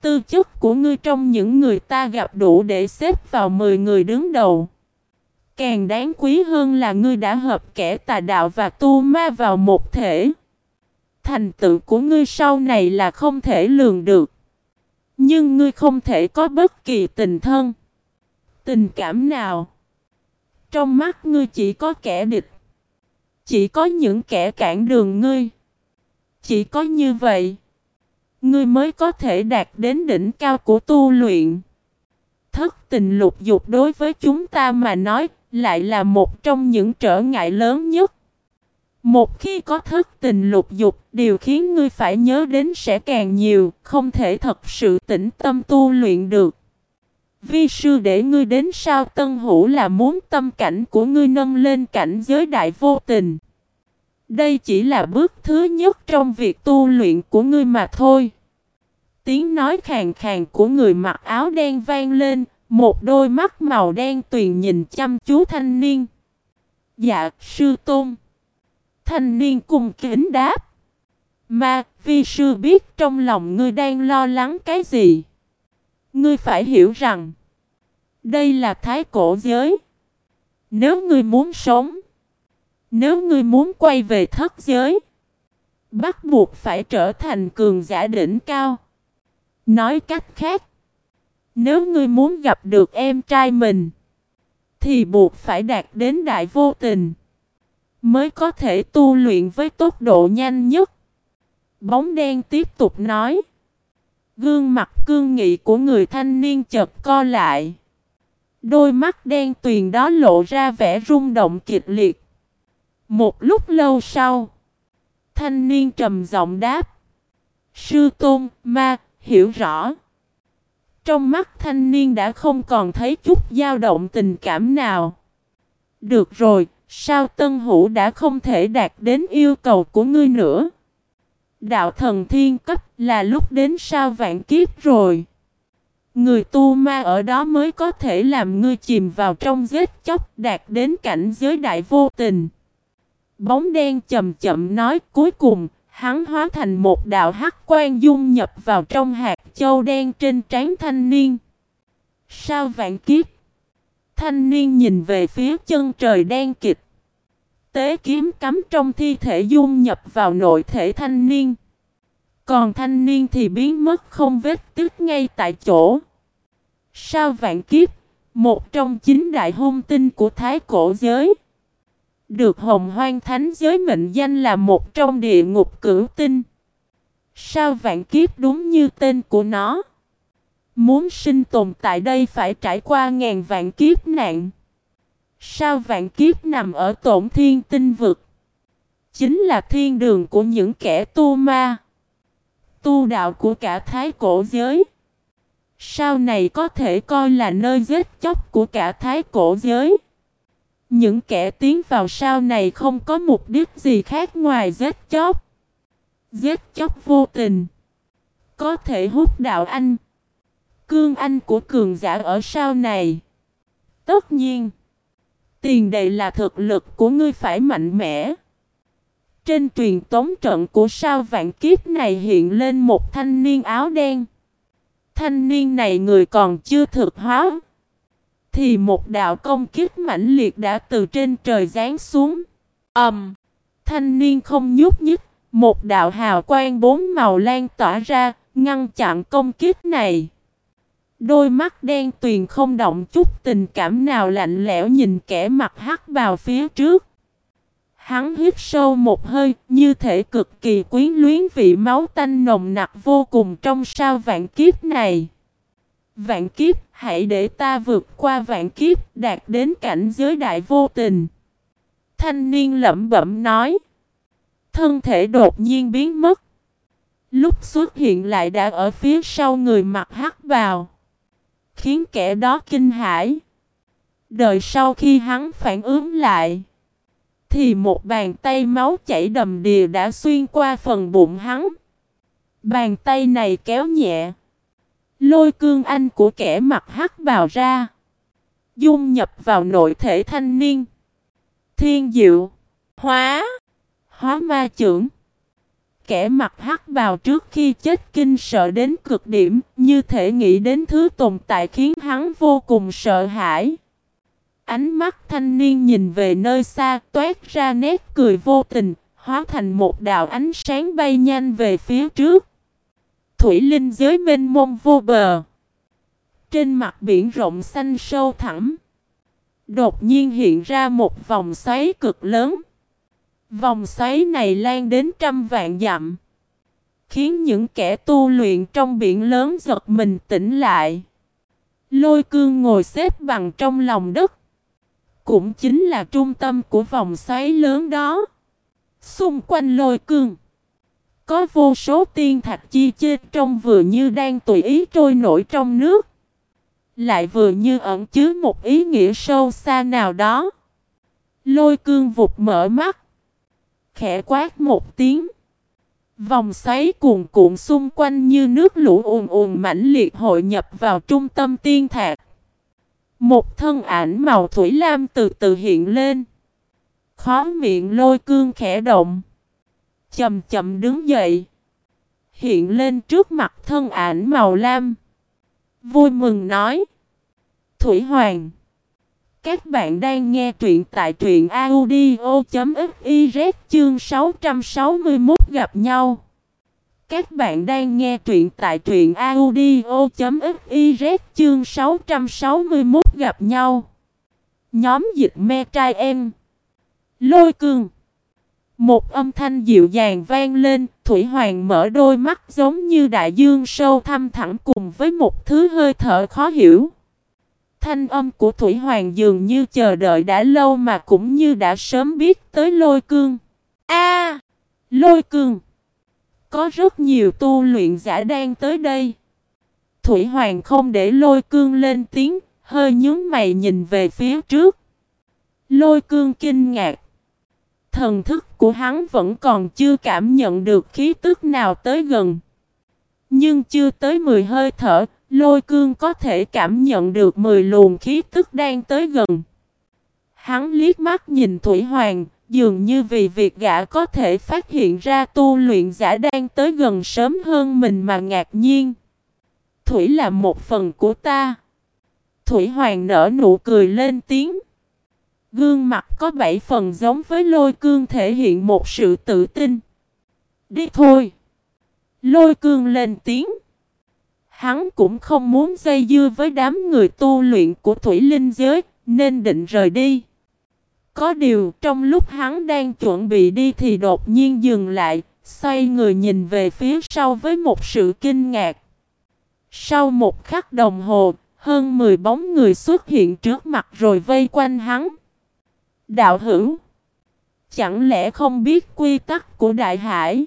Tư chất của ngươi trong những người ta gặp đủ để xếp vào 10 người đứng đầu. Càng đáng quý hơn là ngươi đã hợp kẻ tà đạo và tu ma vào một thể. Thành tựu của ngươi sau này là không thể lường được. Nhưng ngươi không thể có bất kỳ tình thân. Tình cảm nào. Trong mắt ngươi chỉ có kẻ địch. Chỉ có những kẻ cản đường ngươi. Chỉ có như vậy. Ngươi mới có thể đạt đến đỉnh cao của tu luyện. Thất tình lục dục đối với chúng ta mà nói lại là một trong những trở ngại lớn nhất. Một khi có thất tình lục dục, điều khiến ngươi phải nhớ đến sẽ càng nhiều, không thể thật sự tĩnh tâm tu luyện được. Vi sư để ngươi đến sao tân hữu là muốn tâm cảnh của ngươi nâng lên cảnh giới đại vô tình. Đây chỉ là bước thứ nhất trong việc tu luyện của ngươi mà thôi. Tiếng nói khàn khàn của người mặc áo đen vang lên, một đôi mắt màu đen tuyền nhìn chăm chú thanh niên. Dạ, sư tôn. Thanh niên cùng kính đáp. Mà, vi sư biết trong lòng ngươi đang lo lắng cái gì. Ngươi phải hiểu rằng, đây là thái cổ giới. Nếu ngươi muốn sống, nếu ngươi muốn quay về thất giới, bắt buộc phải trở thành cường giả đỉnh cao. Nói cách khác, nếu ngươi muốn gặp được em trai mình, thì buộc phải đạt đến đại vô tình, mới có thể tu luyện với tốc độ nhanh nhất. Bóng đen tiếp tục nói. Gương mặt cương nghị của người thanh niên chợt co lại. Đôi mắt đen tuyền đó lộ ra vẻ rung động kịch liệt. Một lúc lâu sau, thanh niên trầm giọng đáp. Sư tôn, ma, hiểu rõ. Trong mắt thanh niên đã không còn thấy chút dao động tình cảm nào. Được rồi, sao Tân Hữu đã không thể đạt đến yêu cầu của ngươi nữa? Đạo thần thiên cấp là lúc đến sao vạn kiếp rồi. Người tu ma ở đó mới có thể làm ngươi chìm vào trong giết chóc đạt đến cảnh giới đại vô tình. Bóng đen chậm chậm nói cuối cùng, hắn hóa thành một đạo hắc quan dung nhập vào trong hạt châu đen trên trán thanh niên. Sao vạn kiếp? Thanh niên nhìn về phía chân trời đen kịch. Tế kiếm cắm trong thi thể dung nhập vào nội thể thanh niên. Còn thanh niên thì biến mất không vết tích ngay tại chỗ. Sao vạn kiếp, một trong chín đại hung tinh của Thái cổ giới. Được hồng hoang thánh giới mệnh danh là một trong địa ngục cửu tinh. Sao vạn kiếp đúng như tên của nó. Muốn sinh tồn tại đây phải trải qua ngàn vạn kiếp nạn. Sao vạn kiếp nằm ở tổn thiên tinh vực. Chính là thiên đường của những kẻ tu ma. Tu đạo của cả thái cổ giới. Sau này có thể coi là nơi giết chóc của cả thái cổ giới. Những kẻ tiến vào sau này không có mục đích gì khác ngoài giết chóc. Giết chóc vô tình. Có thể hút đạo anh. Cương anh của cường giả ở sau này. Tất nhiên. Tiền đề là thực lực của ngươi phải mạnh mẽ. Trên truyền tống trận của sao vạn kiếp này hiện lên một thanh niên áo đen. Thanh niên này người còn chưa thực hóa. Thì một đạo công kiếp mãnh liệt đã từ trên trời giáng xuống. ầm, um, Thanh niên không nhúc nhích. Một đạo hào quang bốn màu lan tỏa ra, ngăn chặn công kiếp này. Đôi mắt đen tuyền không động chút tình cảm nào lạnh lẽo nhìn kẻ mặt hắc vào phía trước. Hắn hít sâu một hơi, như thể cực kỳ quyến luyến vị máu tanh nồng nặc vô cùng trong sao vạn kiếp này. Vạn kiếp, hãy để ta vượt qua vạn kiếp, đạt đến cảnh giới đại vô tình. Thanh niên lẩm bẩm nói. Thân thể đột nhiên biến mất. Lúc xuất hiện lại đã ở phía sau người mặt hắc vào. Khiến kẻ đó kinh hãi. Đợi sau khi hắn phản ứng lại. Thì một bàn tay máu chảy đầm đìa đã xuyên qua phần bụng hắn. Bàn tay này kéo nhẹ. Lôi cương anh của kẻ mặt hắc bào ra. Dung nhập vào nội thể thanh niên. Thiên diệu. Hóa. Hóa ma trưởng. Kẻ mặt hắc bào trước khi chết kinh sợ đến cực điểm. Như thể nghĩ đến thứ tồn tại khiến hắn vô cùng sợ hãi. Ánh mắt thanh niên nhìn về nơi xa toát ra nét cười vô tình, hóa thành một đạo ánh sáng bay nhanh về phía trước. Thủy linh giới mênh mông vô bờ. Trên mặt biển rộng xanh sâu thẳm. Đột nhiên hiện ra một vòng xoáy cực lớn. Vòng xoáy này lan đến trăm vạn dặm. Khiến những kẻ tu luyện trong biển lớn giật mình tỉnh lại. Lôi cương ngồi xếp bằng trong lòng đất cũng chính là trung tâm của vòng xoáy lớn đó. Xung quanh lôi cương, có vô số tiên thạch chi chê trong vừa như đang tùy ý trôi nổi trong nước. Lại vừa như ẩn chứa một ý nghĩa sâu xa nào đó. Lôi cương vụt mở mắt. Khẽ quát một tiếng. Vòng xoáy cuồn cuộn xung quanh như nước lũ ùn ùn mãnh liệt hội nhập vào trung tâm tiên thạch. Một thân ảnh màu thủy lam từ từ hiện lên. Khó miệng lôi cương khẽ động. Chầm chậm đứng dậy. Hiện lên trước mặt thân ảnh màu lam. Vui mừng nói. Thủy Hoàng. Các bạn đang nghe truyện tại truyện audio.fiz chương 661 gặp nhau. Các bạn đang nghe truyện tại truyện audio.fiz chương 661 gặp nhau. Nhóm dịch me trai em. Lôi cương. Một âm thanh dịu dàng vang lên, Thủy Hoàng mở đôi mắt giống như đại dương sâu thăm thẳm cùng với một thứ hơi thở khó hiểu. Thanh âm của Thủy Hoàng dường như chờ đợi đã lâu mà cũng như đã sớm biết tới lôi cương. A, Lôi cương! Có rất nhiều tu luyện giả đang tới đây. Thủy Hoàng không để lôi cương lên tiếng, hơi nhướng mày nhìn về phía trước. Lôi cương kinh ngạc. Thần thức của hắn vẫn còn chưa cảm nhận được khí tức nào tới gần. Nhưng chưa tới 10 hơi thở, lôi cương có thể cảm nhận được 10 luồng khí tức đang tới gần. Hắn liếc mắt nhìn Thủy Hoàng, Dường như vì việc gã có thể phát hiện ra tu luyện giả đang tới gần sớm hơn mình mà ngạc nhiên. Thủy là một phần của ta. Thủy Hoàng nở nụ cười lên tiếng. Gương mặt có bảy phần giống với lôi cương thể hiện một sự tự tin. Đi thôi. Lôi cương lên tiếng. Hắn cũng không muốn dây dưa với đám người tu luyện của thủy linh giới, nên định rời đi. Có điều, trong lúc hắn đang chuẩn bị đi thì đột nhiên dừng lại, xoay người nhìn về phía sau với một sự kinh ngạc. Sau một khắc đồng hồ, hơn 10 bóng người xuất hiện trước mặt rồi vây quanh hắn. Đạo hữu Chẳng lẽ không biết quy tắc của đại hải?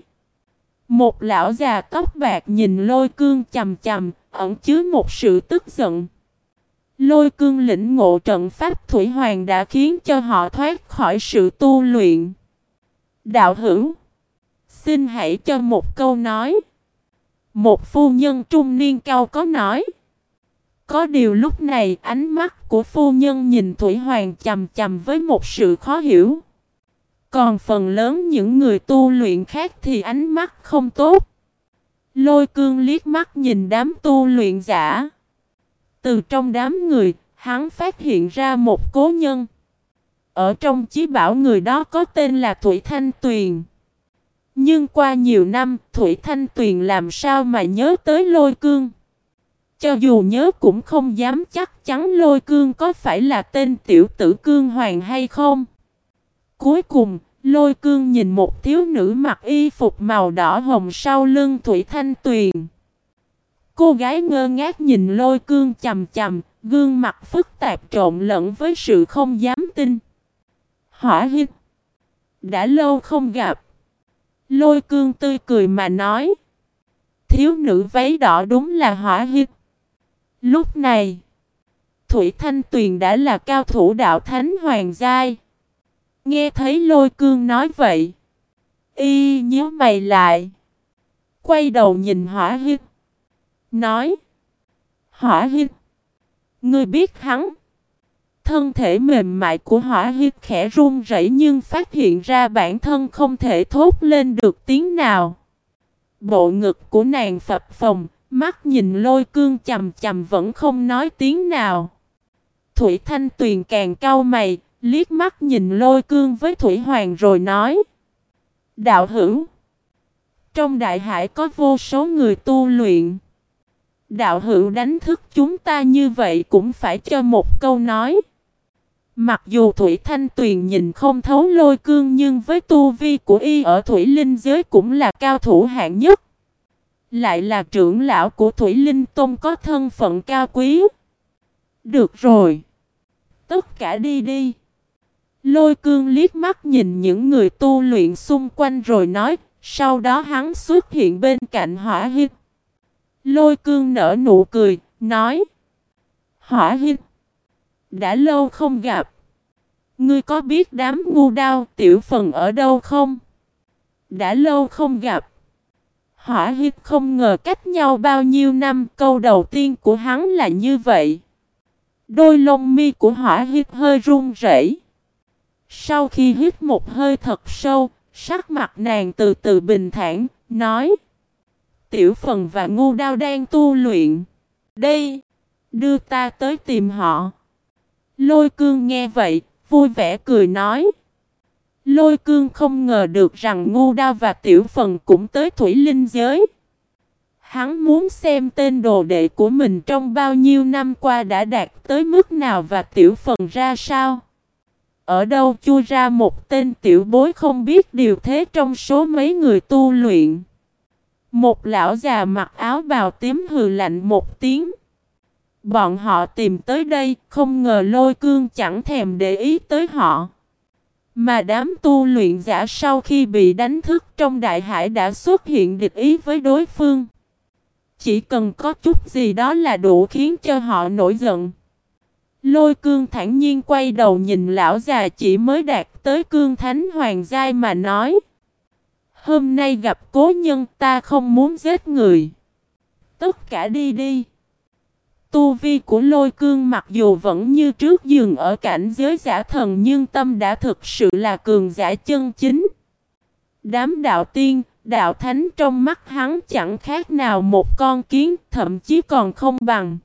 Một lão già tóc bạc nhìn lôi cương chầm chầm, ẩn chứa một sự tức giận. Lôi cương lĩnh ngộ trận pháp Thủy Hoàng đã khiến cho họ thoát khỏi sự tu luyện. Đạo hữu, xin hãy cho một câu nói. Một phu nhân trung niên cao có nói. Có điều lúc này ánh mắt của phu nhân nhìn Thủy Hoàng chầm chầm với một sự khó hiểu. Còn phần lớn những người tu luyện khác thì ánh mắt không tốt. Lôi cương liếc mắt nhìn đám tu luyện giả. Từ trong đám người, hắn phát hiện ra một cố nhân. Ở trong chí bảo người đó có tên là Thủy Thanh Tuyền. Nhưng qua nhiều năm, Thủy Thanh Tuyền làm sao mà nhớ tới lôi cương. Cho dù nhớ cũng không dám chắc chắn lôi cương có phải là tên tiểu tử cương hoàng hay không. Cuối cùng, lôi cương nhìn một thiếu nữ mặc y phục màu đỏ hồng sau lưng Thủy Thanh Tuyền. Cô gái ngơ ngác nhìn lôi cương chầm chầm, gương mặt phức tạp trộn lẫn với sự không dám tin. Hỏa hít. Đã lâu không gặp. Lôi cương tươi cười mà nói. Thiếu nữ váy đỏ đúng là hỏa hít. Lúc này, Thủy Thanh Tuyền đã là cao thủ đạo thánh hoàng giai. Nghe thấy lôi cương nói vậy. Y nhớ mày lại. Quay đầu nhìn hỏa hít. Nói. Hỏa hít. Ngươi biết hắn. Thân thể mềm mại của hỏa hít khẽ run rẩy nhưng phát hiện ra bản thân không thể thốt lên được tiếng nào. Bộ ngực của nàng phập phồng, mắt nhìn lôi cương chầm chầm vẫn không nói tiếng nào. Thủy Thanh Tuyền càng cau mày, liếc mắt nhìn lôi cương với Thủy Hoàng rồi nói. Đạo hữu, trong đại hải có vô số người tu luyện. Đạo hữu đánh thức chúng ta như vậy cũng phải cho một câu nói. Mặc dù Thủy Thanh Tuyền nhìn không thấu lôi cương nhưng với tu vi của y ở Thủy Linh giới cũng là cao thủ hạng nhất. Lại là trưởng lão của Thủy Linh Tông có thân phận cao quý. Được rồi. Tất cả đi đi. Lôi cương liếc mắt nhìn những người tu luyện xung quanh rồi nói, sau đó hắn xuất hiện bên cạnh hỏa hít. Lôi cương nở nụ cười, nói Hỏa hít Đã lâu không gặp Ngươi có biết đám ngu đao tiểu phần ở đâu không? Đã lâu không gặp Hỏa hít không ngờ cách nhau bao nhiêu năm câu đầu tiên của hắn là như vậy. Đôi lông mi của hỏa hít hơi run rẩy. Sau khi hít một hơi thật sâu, sắc mặt nàng từ từ bình thản, nói Tiểu phần và ngu đao đang tu luyện. Đây, đưa ta tới tìm họ. Lôi cương nghe vậy, vui vẻ cười nói. Lôi cương không ngờ được rằng ngu đao và tiểu phần cũng tới thủy linh giới. Hắn muốn xem tên đồ đệ của mình trong bao nhiêu năm qua đã đạt tới mức nào và tiểu phần ra sao. Ở đâu chui ra một tên tiểu bối không biết điều thế trong số mấy người tu luyện. Một lão già mặc áo bào tím hừ lạnh một tiếng. Bọn họ tìm tới đây, không ngờ lôi cương chẳng thèm để ý tới họ. Mà đám tu luyện giả sau khi bị đánh thức trong đại hải đã xuất hiện địch ý với đối phương. Chỉ cần có chút gì đó là đủ khiến cho họ nổi giận. Lôi cương thản nhiên quay đầu nhìn lão già chỉ mới đạt tới cương thánh hoàng giai mà nói. Hôm nay gặp cố nhân ta không muốn giết người. Tất cả đi đi. Tu vi của lôi cương mặc dù vẫn như trước giường ở cảnh giới giả thần nhưng tâm đã thực sự là cường giả chân chính. Đám đạo tiên, đạo thánh trong mắt hắn chẳng khác nào một con kiến, thậm chí còn không bằng.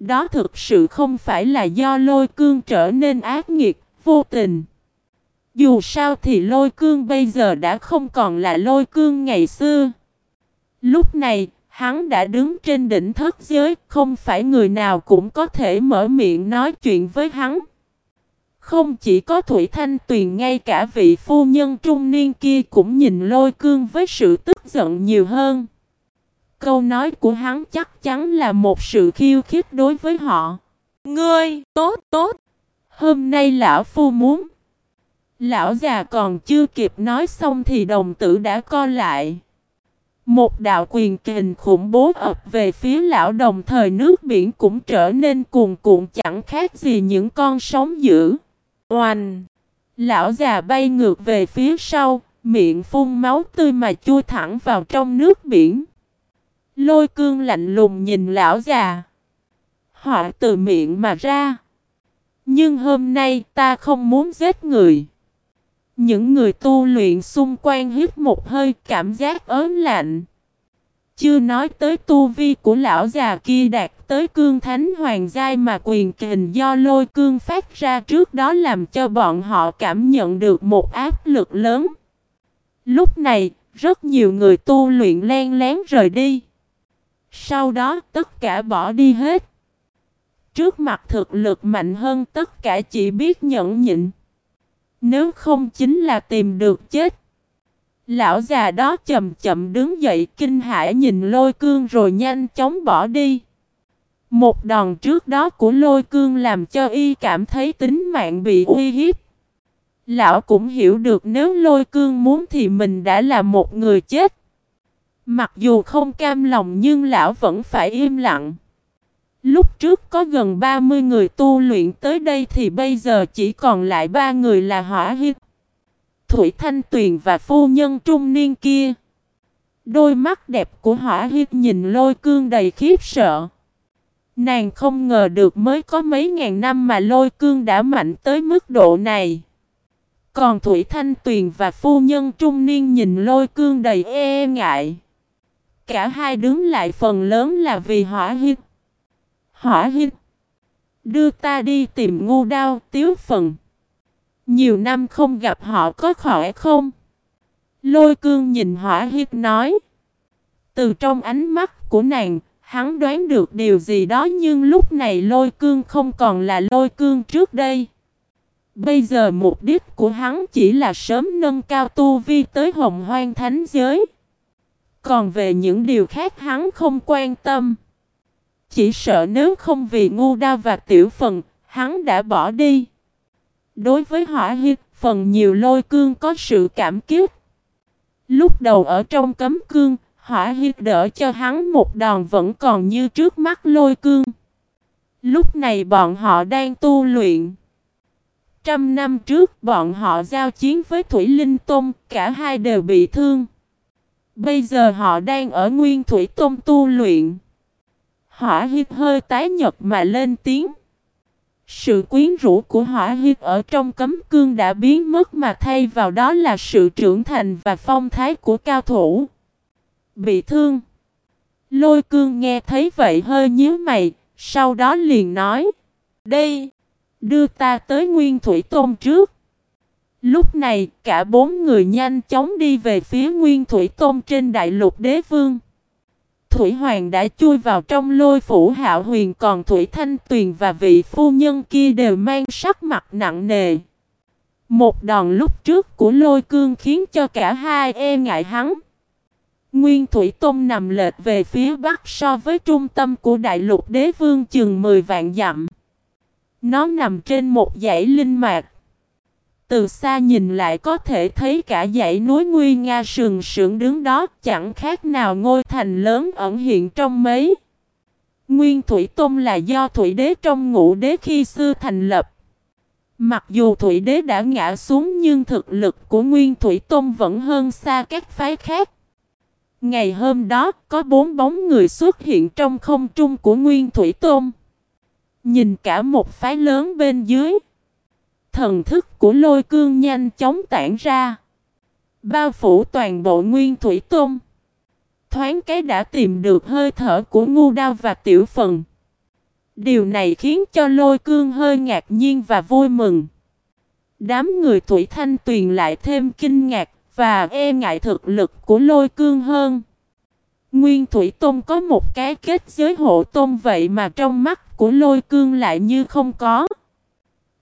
Đó thực sự không phải là do lôi cương trở nên ác nghiệt, vô tình. Dù sao thì lôi cương bây giờ đã không còn là lôi cương ngày xưa. Lúc này, hắn đã đứng trên đỉnh thất giới, không phải người nào cũng có thể mở miệng nói chuyện với hắn. Không chỉ có Thủy Thanh Tuyền ngay cả vị phu nhân trung niên kia cũng nhìn lôi cương với sự tức giận nhiều hơn. Câu nói của hắn chắc chắn là một sự khiêu khích đối với họ. Ngươi, tốt, tốt. Hôm nay lão phu muốn. Lão già còn chưa kịp nói xong thì đồng tử đã co lại. Một đạo quyền kình khủng bố ập về phía lão đồng thời nước biển cũng trở nên cuồn cuộn chẳng khác gì những con sóng dữ. Oanh! Lão già bay ngược về phía sau, miệng phun máu tươi mà chui thẳng vào trong nước biển. Lôi cương lạnh lùng nhìn lão già. Họ từ miệng mà ra. Nhưng hôm nay ta không muốn giết người. Những người tu luyện xung quanh hít một hơi cảm giác ớn lạnh. Chưa nói tới tu vi của lão già kia đạt tới cương thánh hoàng giai mà quyền kình do lôi cương phát ra trước đó làm cho bọn họ cảm nhận được một áp lực lớn. Lúc này, rất nhiều người tu luyện len lén rời đi. Sau đó, tất cả bỏ đi hết. Trước mặt thực lực mạnh hơn tất cả chỉ biết nhẫn nhịn. Nếu không chính là tìm được chết. Lão già đó chậm chậm đứng dậy kinh hãi nhìn lôi cương rồi nhanh chóng bỏ đi. Một đòn trước đó của lôi cương làm cho y cảm thấy tính mạng bị uy hiếp. Lão cũng hiểu được nếu lôi cương muốn thì mình đã là một người chết. Mặc dù không cam lòng nhưng lão vẫn phải im lặng. Lúc trước có gần 30 người tu luyện, tới đây thì bây giờ chỉ còn lại ba người là hỏa hiếp. Thủy Thanh Tuyền và phu nhân trung niên kia. Đôi mắt đẹp của hỏa hiếp nhìn lôi cương đầy khiếp sợ. Nàng không ngờ được mới có mấy ngàn năm mà lôi cương đã mạnh tới mức độ này. Còn Thủy Thanh Tuyền và phu nhân trung niên nhìn lôi cương đầy e ngại. Cả hai đứng lại phần lớn là vì hỏa hít Hỏa hít Đưa ta đi tìm ngu đao tiếu phần. Nhiều năm không gặp họ có khỏe không? Lôi cương nhìn hỏa hiếp nói. Từ trong ánh mắt của nàng, hắn đoán được điều gì đó nhưng lúc này lôi cương không còn là lôi cương trước đây. Bây giờ mục đích của hắn chỉ là sớm nâng cao tu vi tới hồng hoang thánh giới. Còn về những điều khác hắn không quan tâm. Chỉ sợ nếu không vì ngu đa và tiểu phần, hắn đã bỏ đi. Đối với hỏa hiếp, phần nhiều lôi cương có sự cảm kiếp. Lúc đầu ở trong cấm cương, hỏa hiếp đỡ cho hắn một đòn vẫn còn như trước mắt lôi cương. Lúc này bọn họ đang tu luyện. Trăm năm trước bọn họ giao chiến với Thủy Linh Tôn, cả hai đều bị thương. Bây giờ họ đang ở Nguyên Thủy tôm tu luyện. Hỏa hít hơi tái nhật mà lên tiếng. Sự quyến rũ của hỏa hít ở trong cấm cương đã biến mất mà thay vào đó là sự trưởng thành và phong thái của cao thủ. Bị thương. Lôi cương nghe thấy vậy hơi nhíu mày, sau đó liền nói. Đây, đưa ta tới Nguyên Thủy tôm trước. Lúc này, cả bốn người nhanh chóng đi về phía Nguyên Thủy Tôn trên đại lục đế vương. Thủy Hoàng đã chui vào trong lôi phủ hạo huyền còn Thủy Thanh Tuyền và vị phu nhân kia đều mang sắc mặt nặng nề. Một đòn lúc trước của lôi cương khiến cho cả hai e ngại hắn. Nguyên Thủy Tôn nằm lệch về phía bắc so với trung tâm của đại lục đế vương chừng 10 vạn dặm. Nó nằm trên một dãy linh mạc. Từ xa nhìn lại có thể thấy cả dãy núi Nguy Nga sừng sững đứng đó, chẳng khác nào ngôi thành lớn ẩn hiện trong mấy. Nguyên Thủy Tôn là do Thủy Đế trong ngũ đế khi xưa thành lập. Mặc dù Thủy Đế đã ngã xuống nhưng thực lực của Nguyên Thủy Tôn vẫn hơn xa các phái khác. Ngày hôm đó, có bốn bóng người xuất hiện trong không trung của Nguyên Thủy Tôn. Nhìn cả một phái lớn bên dưới. Thần thức của lôi cương nhanh chóng tản ra. Bao phủ toàn bộ nguyên thủy Tôm. Thoáng cái đã tìm được hơi thở của ngu đao và tiểu phần. Điều này khiến cho lôi cương hơi ngạc nhiên và vui mừng. Đám người thủy thanh tuyền lại thêm kinh ngạc và e ngại thực lực của lôi cương hơn. Nguyên Thủy Tôn có một cái kết giới hộ tôn vậy mà trong mắt của lôi cương lại như không có.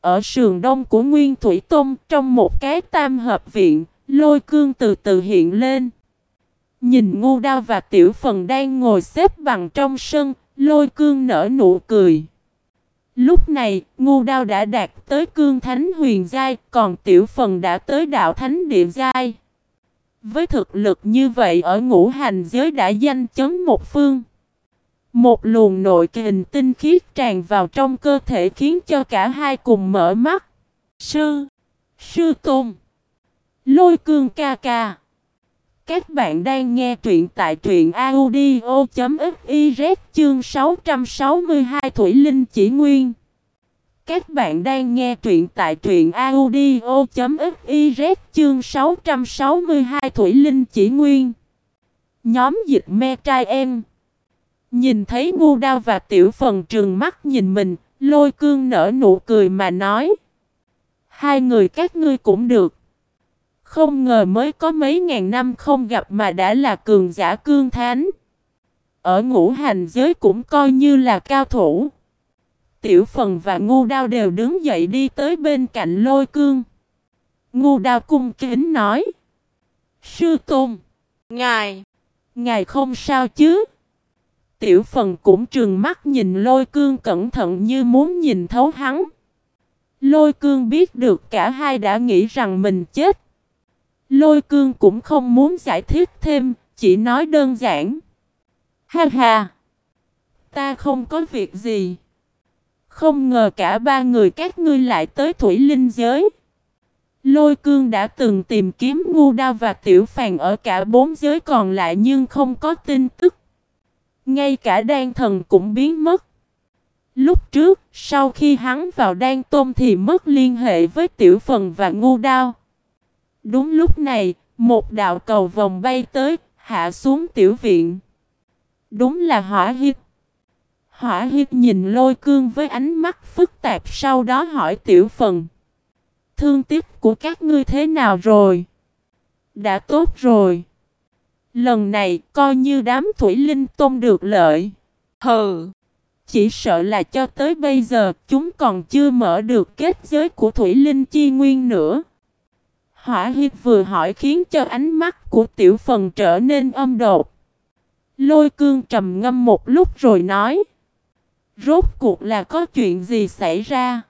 Ở sườn đông của Nguyên Thủy tông trong một cái tam hợp viện, lôi cương từ từ hiện lên. Nhìn ngu đao và tiểu phần đang ngồi xếp bằng trong sân, lôi cương nở nụ cười. Lúc này, ngu đao đã đạt tới cương thánh huyền giai, còn tiểu phần đã tới đạo thánh địa giai. Với thực lực như vậy ở ngũ hành giới đã danh chấn một phương. Một luồng nội kình tinh khiết tràn vào trong cơ thể khiến cho cả hai cùng mở mắt. Sư, sư tôn, lôi cương ca ca. Các bạn đang nghe truyện tại truyện audio.fiz chương 662 Thủy Linh Chỉ Nguyên. Các bạn đang nghe truyện tại truyện audio.fiz chương 662 Thủy Linh Chỉ Nguyên. Nhóm dịch me trai em. Nhìn thấy ngu đao và tiểu phần trường mắt nhìn mình, lôi cương nở nụ cười mà nói. Hai người các ngươi cũng được. Không ngờ mới có mấy ngàn năm không gặp mà đã là cường giả cương thánh. Ở ngũ hành giới cũng coi như là cao thủ. Tiểu phần và ngu đao đều đứng dậy đi tới bên cạnh lôi cương. Ngu đao cung kính nói. Sư Tôn. Ngài. Ngài không sao chứ. Tiểu phần cũng trừng mắt nhìn lôi cương cẩn thận như muốn nhìn thấu hắn. Lôi cương biết được cả hai đã nghĩ rằng mình chết. Lôi cương cũng không muốn giải thích thêm, chỉ nói đơn giản. Ha ha! Ta không có việc gì. Không ngờ cả ba người các ngươi lại tới thủy linh giới. Lôi cương đã từng tìm kiếm ngu đao và tiểu phàn ở cả bốn giới còn lại nhưng không có tin tức. Ngay cả đan thần cũng biến mất. Lúc trước, sau khi hắn vào đan tôm thì mất liên hệ với tiểu phần và ngu đao. Đúng lúc này, một đạo cầu vòng bay tới, hạ xuống tiểu viện. Đúng là hỏa hiếp. Hỏa hiếp nhìn lôi cương với ánh mắt phức tạp sau đó hỏi tiểu phần. Thương tiếc của các ngươi thế nào rồi? Đã tốt rồi. Lần này coi như đám thủy linh tôn được lợi. Hừ. Chỉ sợ là cho tới bây giờ chúng còn chưa mở được kết giới của thủy linh chi nguyên nữa. Hỏa hiếp vừa hỏi khiến cho ánh mắt của tiểu phần trở nên âm đột. Lôi cương trầm ngâm một lúc rồi nói. Rốt cuộc là có chuyện gì xảy ra?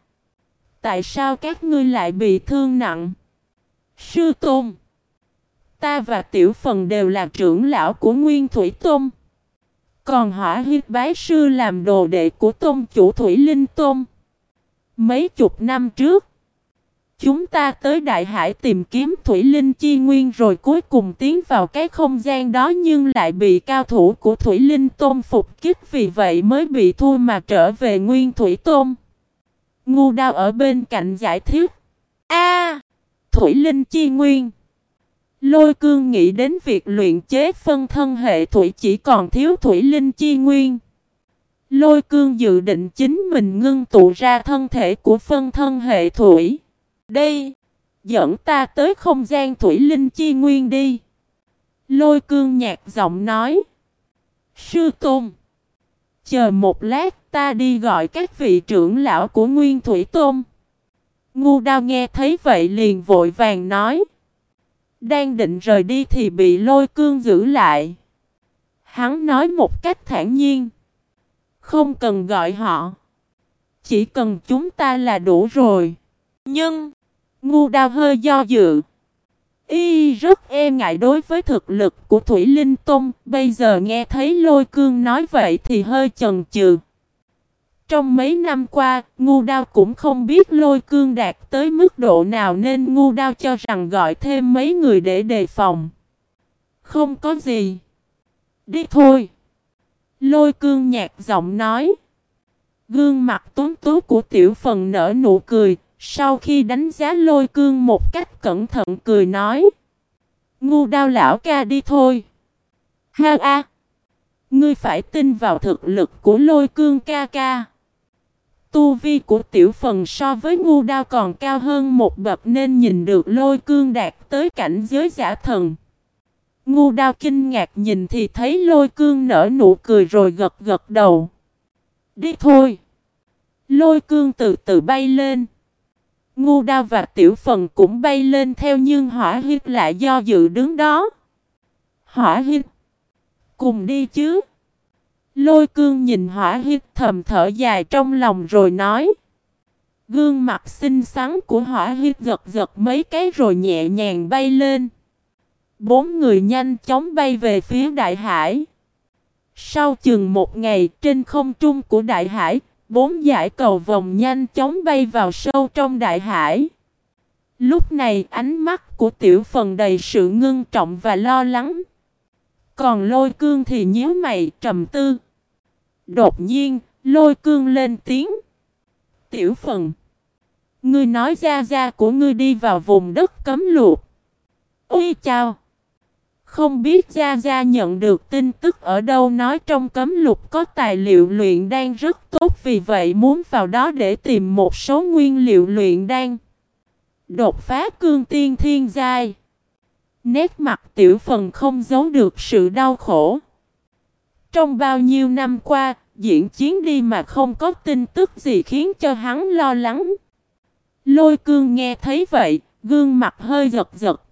Tại sao các ngươi lại bị thương nặng? Sư Tôn Ta và Tiểu Phần đều là trưởng lão của Nguyên Thủy Tôn Còn hỏa huyết bái sư làm đồ đệ của Tôn chủ Thủy Linh Tôn Mấy chục năm trước, Chúng ta tới Đại Hải tìm kiếm Thủy Linh Chi Nguyên rồi cuối cùng tiến vào cái không gian đó nhưng lại bị cao thủ của Thủy Linh Tôn phục kích vì vậy mới bị thua mà trở về Nguyên Thủy Tôn. Ngu đao ở bên cạnh giải thích. A Thủy Linh Chi Nguyên Lôi cương nghĩ đến việc luyện chế phân thân hệ thủy chỉ còn thiếu Thủy Linh Chi Nguyên. Lôi cương dự định chính mình ngưng tụ ra thân thể của phân thân hệ thủy. Đây, dẫn ta tới không gian thủy linh chi nguyên đi. Lôi cương nhạt giọng nói. Sư Tôn. Chờ một lát ta đi gọi các vị trưởng lão của Nguyên Thủy Tôn. Ngu đao nghe thấy vậy liền vội vàng nói. Đang định rời đi thì bị lôi cương giữ lại. Hắn nói một cách thản nhiên. Không cần gọi họ. Chỉ cần chúng ta là đủ rồi. Nhưng, Ngu đao hơi do dự. Y rất e ngại đối với thực lực của Thủy Linh Tông. bây giờ nghe thấy lôi cương nói vậy thì hơi chần chừ. Trong mấy năm qua, ngu đao cũng không biết lôi cương đạt tới mức độ nào nên ngu đao cho rằng gọi thêm mấy người để đề phòng. Không có gì. Đi thôi. Lôi cương nhạt giọng nói. Gương mặt tuấn tú của tiểu phần nở nụ cười, sau khi đánh giá lôi cương một cách cẩn thận cười nói. Ngu đao lão ca đi thôi. Ha a. Ngươi phải tin vào thực lực của lôi cương ca ca. Tu vi của tiểu phần so với ngu đao còn cao hơn một bậc nên nhìn được lôi cương đạt tới cảnh giới giả thần. Ngu đao kinh ngạc nhìn thì thấy lôi cương nở nụ cười rồi gật gật đầu. Đi thôi. Lôi cương từ từ bay lên. Ngu đao và tiểu phần cũng bay lên theo nhưng hỏa hít lại do dự đứng đó. Hỏa hít. Cùng đi chứ. Lôi cương nhìn hỏa hiếp thầm thở dài trong lòng rồi nói. Gương mặt xinh xắn của hỏa hiếp giật giật mấy cái rồi nhẹ nhàng bay lên. Bốn người nhanh chóng bay về phía đại hải. Sau chừng một ngày trên không trung của đại hải, bốn giải cầu vòng nhanh chóng bay vào sâu trong đại hải. Lúc này ánh mắt của tiểu phần đầy sự ngưng trọng và lo lắng. Còn lôi cương thì nhíu mày trầm tư. Đột nhiên, lôi cương lên tiếng. Tiểu phần. Ngươi nói ra ra của ngươi đi vào vùng đất cấm luộc. Ui chào. Không biết Gia Gia nhận được tin tức ở đâu nói trong cấm lục có tài liệu luyện đan rất tốt vì vậy muốn vào đó để tìm một số nguyên liệu luyện đan. Đột phá cương tiên thiên giai. Nét mặt tiểu phần không giấu được sự đau khổ. Trong bao nhiêu năm qua, diễn chiến đi mà không có tin tức gì khiến cho hắn lo lắng. Lôi cương nghe thấy vậy, gương mặt hơi giật giật.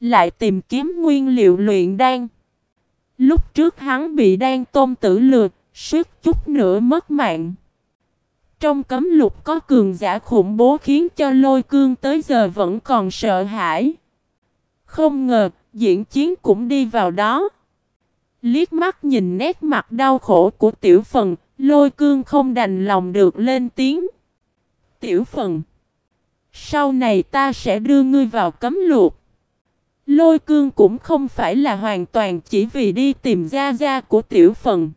Lại tìm kiếm nguyên liệu luyện đan. Lúc trước hắn bị đan tôm tử lừa, suýt chút nữa mất mạng. Trong cấm lục có cường giả khủng bố khiến cho lôi cương tới giờ vẫn còn sợ hãi. Không ngờ, diễn chiến cũng đi vào đó. Liếc mắt nhìn nét mặt đau khổ của tiểu phần, lôi cương không đành lòng được lên tiếng. Tiểu phần, sau này ta sẽ đưa ngươi vào cấm luộc. Lôi cương cũng không phải là hoàn toàn chỉ vì đi tìm gia gia của tiểu phần.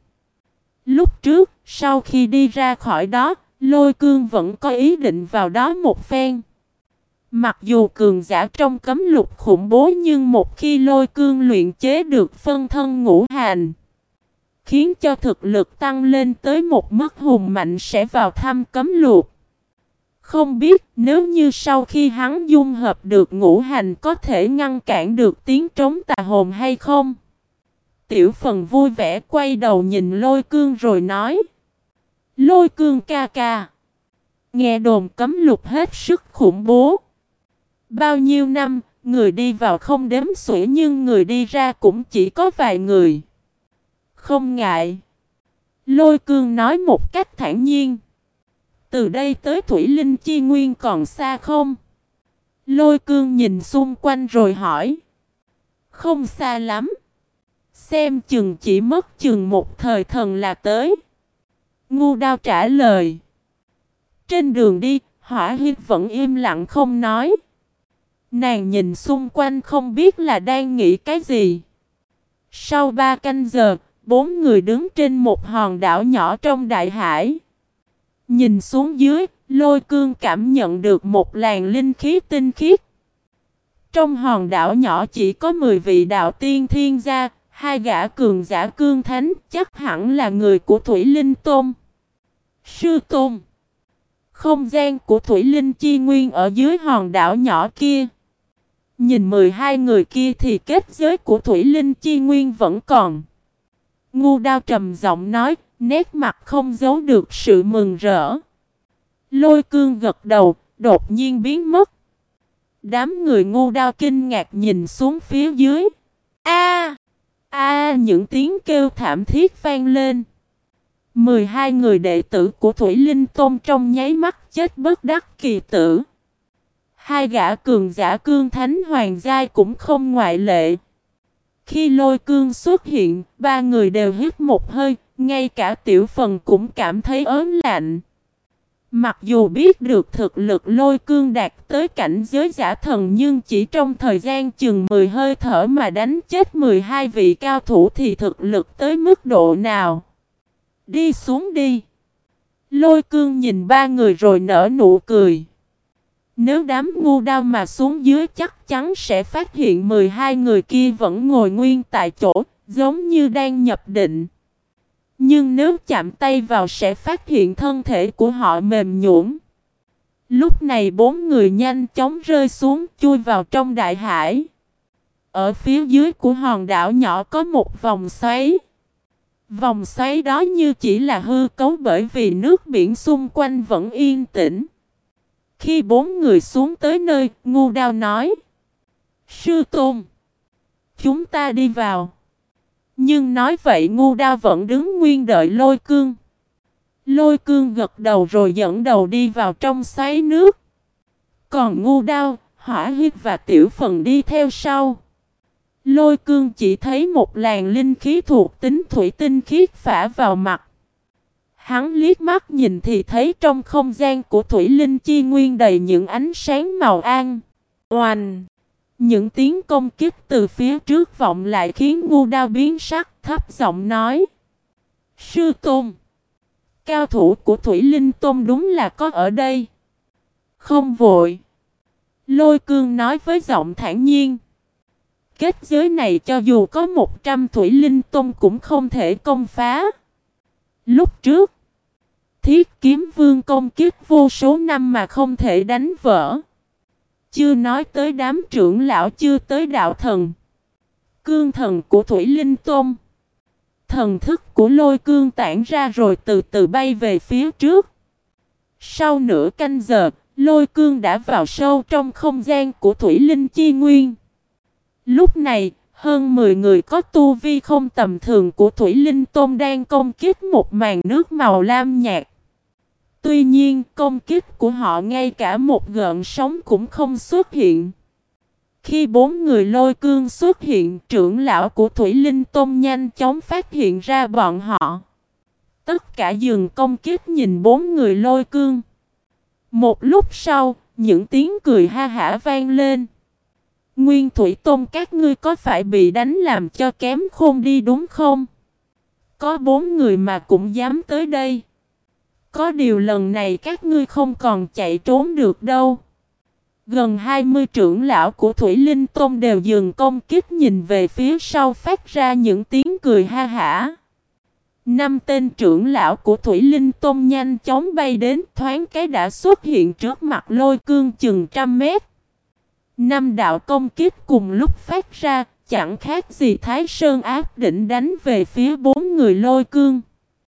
Lúc trước, sau khi đi ra khỏi đó, lôi cương vẫn có ý định vào đó một phen. Mặc dù cường giả trong cấm lục khủng bố nhưng một khi lôi cương luyện chế được phân thân ngũ hành, khiến cho thực lực tăng lên tới một mức hùng mạnh sẽ vào thăm cấm lục. Không biết nếu như sau khi hắn dung hợp được ngũ hành có thể ngăn cản được tiếng trống tà hồn hay không? Tiểu phần vui vẻ quay đầu nhìn lôi cương rồi nói. Lôi cương ca ca. Nghe đồn cấm lục hết sức khủng bố. Bao nhiêu năm, người đi vào không đếm xuể nhưng người đi ra cũng chỉ có vài người. Không ngại. Lôi cương nói một cách thản nhiên. Từ đây tới Thủy Linh Chi Nguyên còn xa không? Lôi cương nhìn xung quanh rồi hỏi. Không xa lắm. Xem chừng chỉ mất chừng một thời thần là tới. Ngu đao trả lời. Trên đường đi, hỏa huyết vẫn im lặng không nói. Nàng nhìn xung quanh không biết là đang nghĩ cái gì. Sau ba canh giờ, bốn người đứng trên một hòn đảo nhỏ trong đại hải. Nhìn xuống dưới, lôi cương cảm nhận được một làn linh khí tinh khiết. Trong hòn đảo nhỏ chỉ có 10 vị đạo tiên thiên gia, hai gã cường giả cương thánh chắc hẳn là người của Thủy Linh Tôn. Sư Tôn Không gian của Thủy Linh Chi Nguyên ở dưới hòn đảo nhỏ kia. Nhìn 12 người kia thì kết giới của Thủy Linh Chi Nguyên vẫn còn. Ngu đao trầm giọng nói, nét mặt không giấu được sự mừng rỡ. Lôi cương gật đầu, đột nhiên biến mất. Đám người ngu đao kinh ngạc nhìn xuống phía dưới. A! A! những tiếng kêu thảm thiết vang lên. 12 người đệ tử của Thủy Linh Tôn trong nháy mắt chết bất đắc kỳ tử. Hai gã cường giả cương thánh hoàng giai cũng không ngoại lệ. Khi lôi cương xuất hiện, ba người đều hít một hơi, ngay cả tiểu phần cũng cảm thấy ớn lạnh. Mặc dù biết được thực lực lôi cương đạt tới cảnh giới giả thần nhưng chỉ trong thời gian chừng 10 hơi thở mà đánh chết 12 vị cao thủ thì thực lực tới mức độ nào. Đi xuống đi. Lôi cương nhìn ba người rồi nở nụ cười. Nếu đám ngu đao mà xuống dưới chắc chắn sẽ phát hiện 12 người kia vẫn ngồi nguyên tại chỗ, giống như đang nhập định. Nhưng nếu chạm tay vào sẽ phát hiện thân thể của họ mềm nhũn. Lúc này bốn người nhanh chóng rơi xuống chui vào trong đại hải. ở phía dưới của hòn đảo nhỏ có một vòng xoáy. Vòng xoáy đó như chỉ là hư cấu bởi vì nước biển xung quanh vẫn yên tĩnh. Khi bốn người xuống tới nơi, ngu đao nói. Sư Tôn, chúng ta đi vào. Nhưng nói vậy ngu đao vẫn đứng nguyên đợi lôi cương. Lôi cương gật đầu rồi dẫn đầu đi vào trong xoáy nước. Còn ngu đao, hỏa huyết và tiểu phần đi theo sau. Lôi cương chỉ thấy một làn linh khí thuộc tính thủy tinh khiết phả vào mặt. Hắn liếc mắt nhìn thì thấy trong không gian của thủy linh chi nguyên đầy những ánh sáng màu an. Oanh! Những tiếng công kích từ phía trước vọng lại khiến ngu đao biến sắc thấp giọng nói. Sư Tôn! Cao thủ của Thủy Linh Tôn đúng là có ở đây. Không vội. Lôi cương nói với giọng thản nhiên. Kết giới này cho dù có 100 Thủy Linh Tôn cũng không thể công phá. Lúc trước, thiết kiếm vương công kiếp vô số năm mà không thể đánh vỡ. Chưa nói tới đám trưởng lão chưa tới đạo thần. Cương thần của Thủy Linh Tôn. Thần thức của lôi cương tản ra rồi từ từ bay về phía trước. Sau nửa canh giờ, lôi cương đã vào sâu trong không gian của Thủy Linh Chi Nguyên. Lúc này, hơn 10 người có tu vi không tầm thường của Thủy Linh Tôn đang công kích một màn nước màu lam nhạt. Tuy nhiên, công kích của họ ngay cả một gợn sóng cũng không xuất hiện. Khi bốn người lôi cương xuất hiện, trưởng lão của Thủy Linh Tôn nhanh chóng phát hiện ra bọn họ. Tất cả dừng công kích nhìn bốn người lôi cương. Một lúc sau, những tiếng cười ha hả vang lên. Nguyên Thủy Tôn các ngươi có phải bị đánh làm cho kém khôn đi đúng không? Có bốn người mà cũng dám tới đây. Có điều lần này các ngươi không còn chạy trốn được đâu. Gần 20 trưởng lão của Thủy Linh Tôn đều dừng công kích nhìn về phía sau phát ra những tiếng cười ha hả. Năm tên trưởng lão của Thủy Linh Tôn nhanh chóng bay đến thoáng cái đã xuất hiện trước mặt lôi cương chừng trăm mét. Năm đạo công kích cùng lúc phát ra, chẳng khác gì Thái Sơn áp định đánh về phía bốn người lôi cương.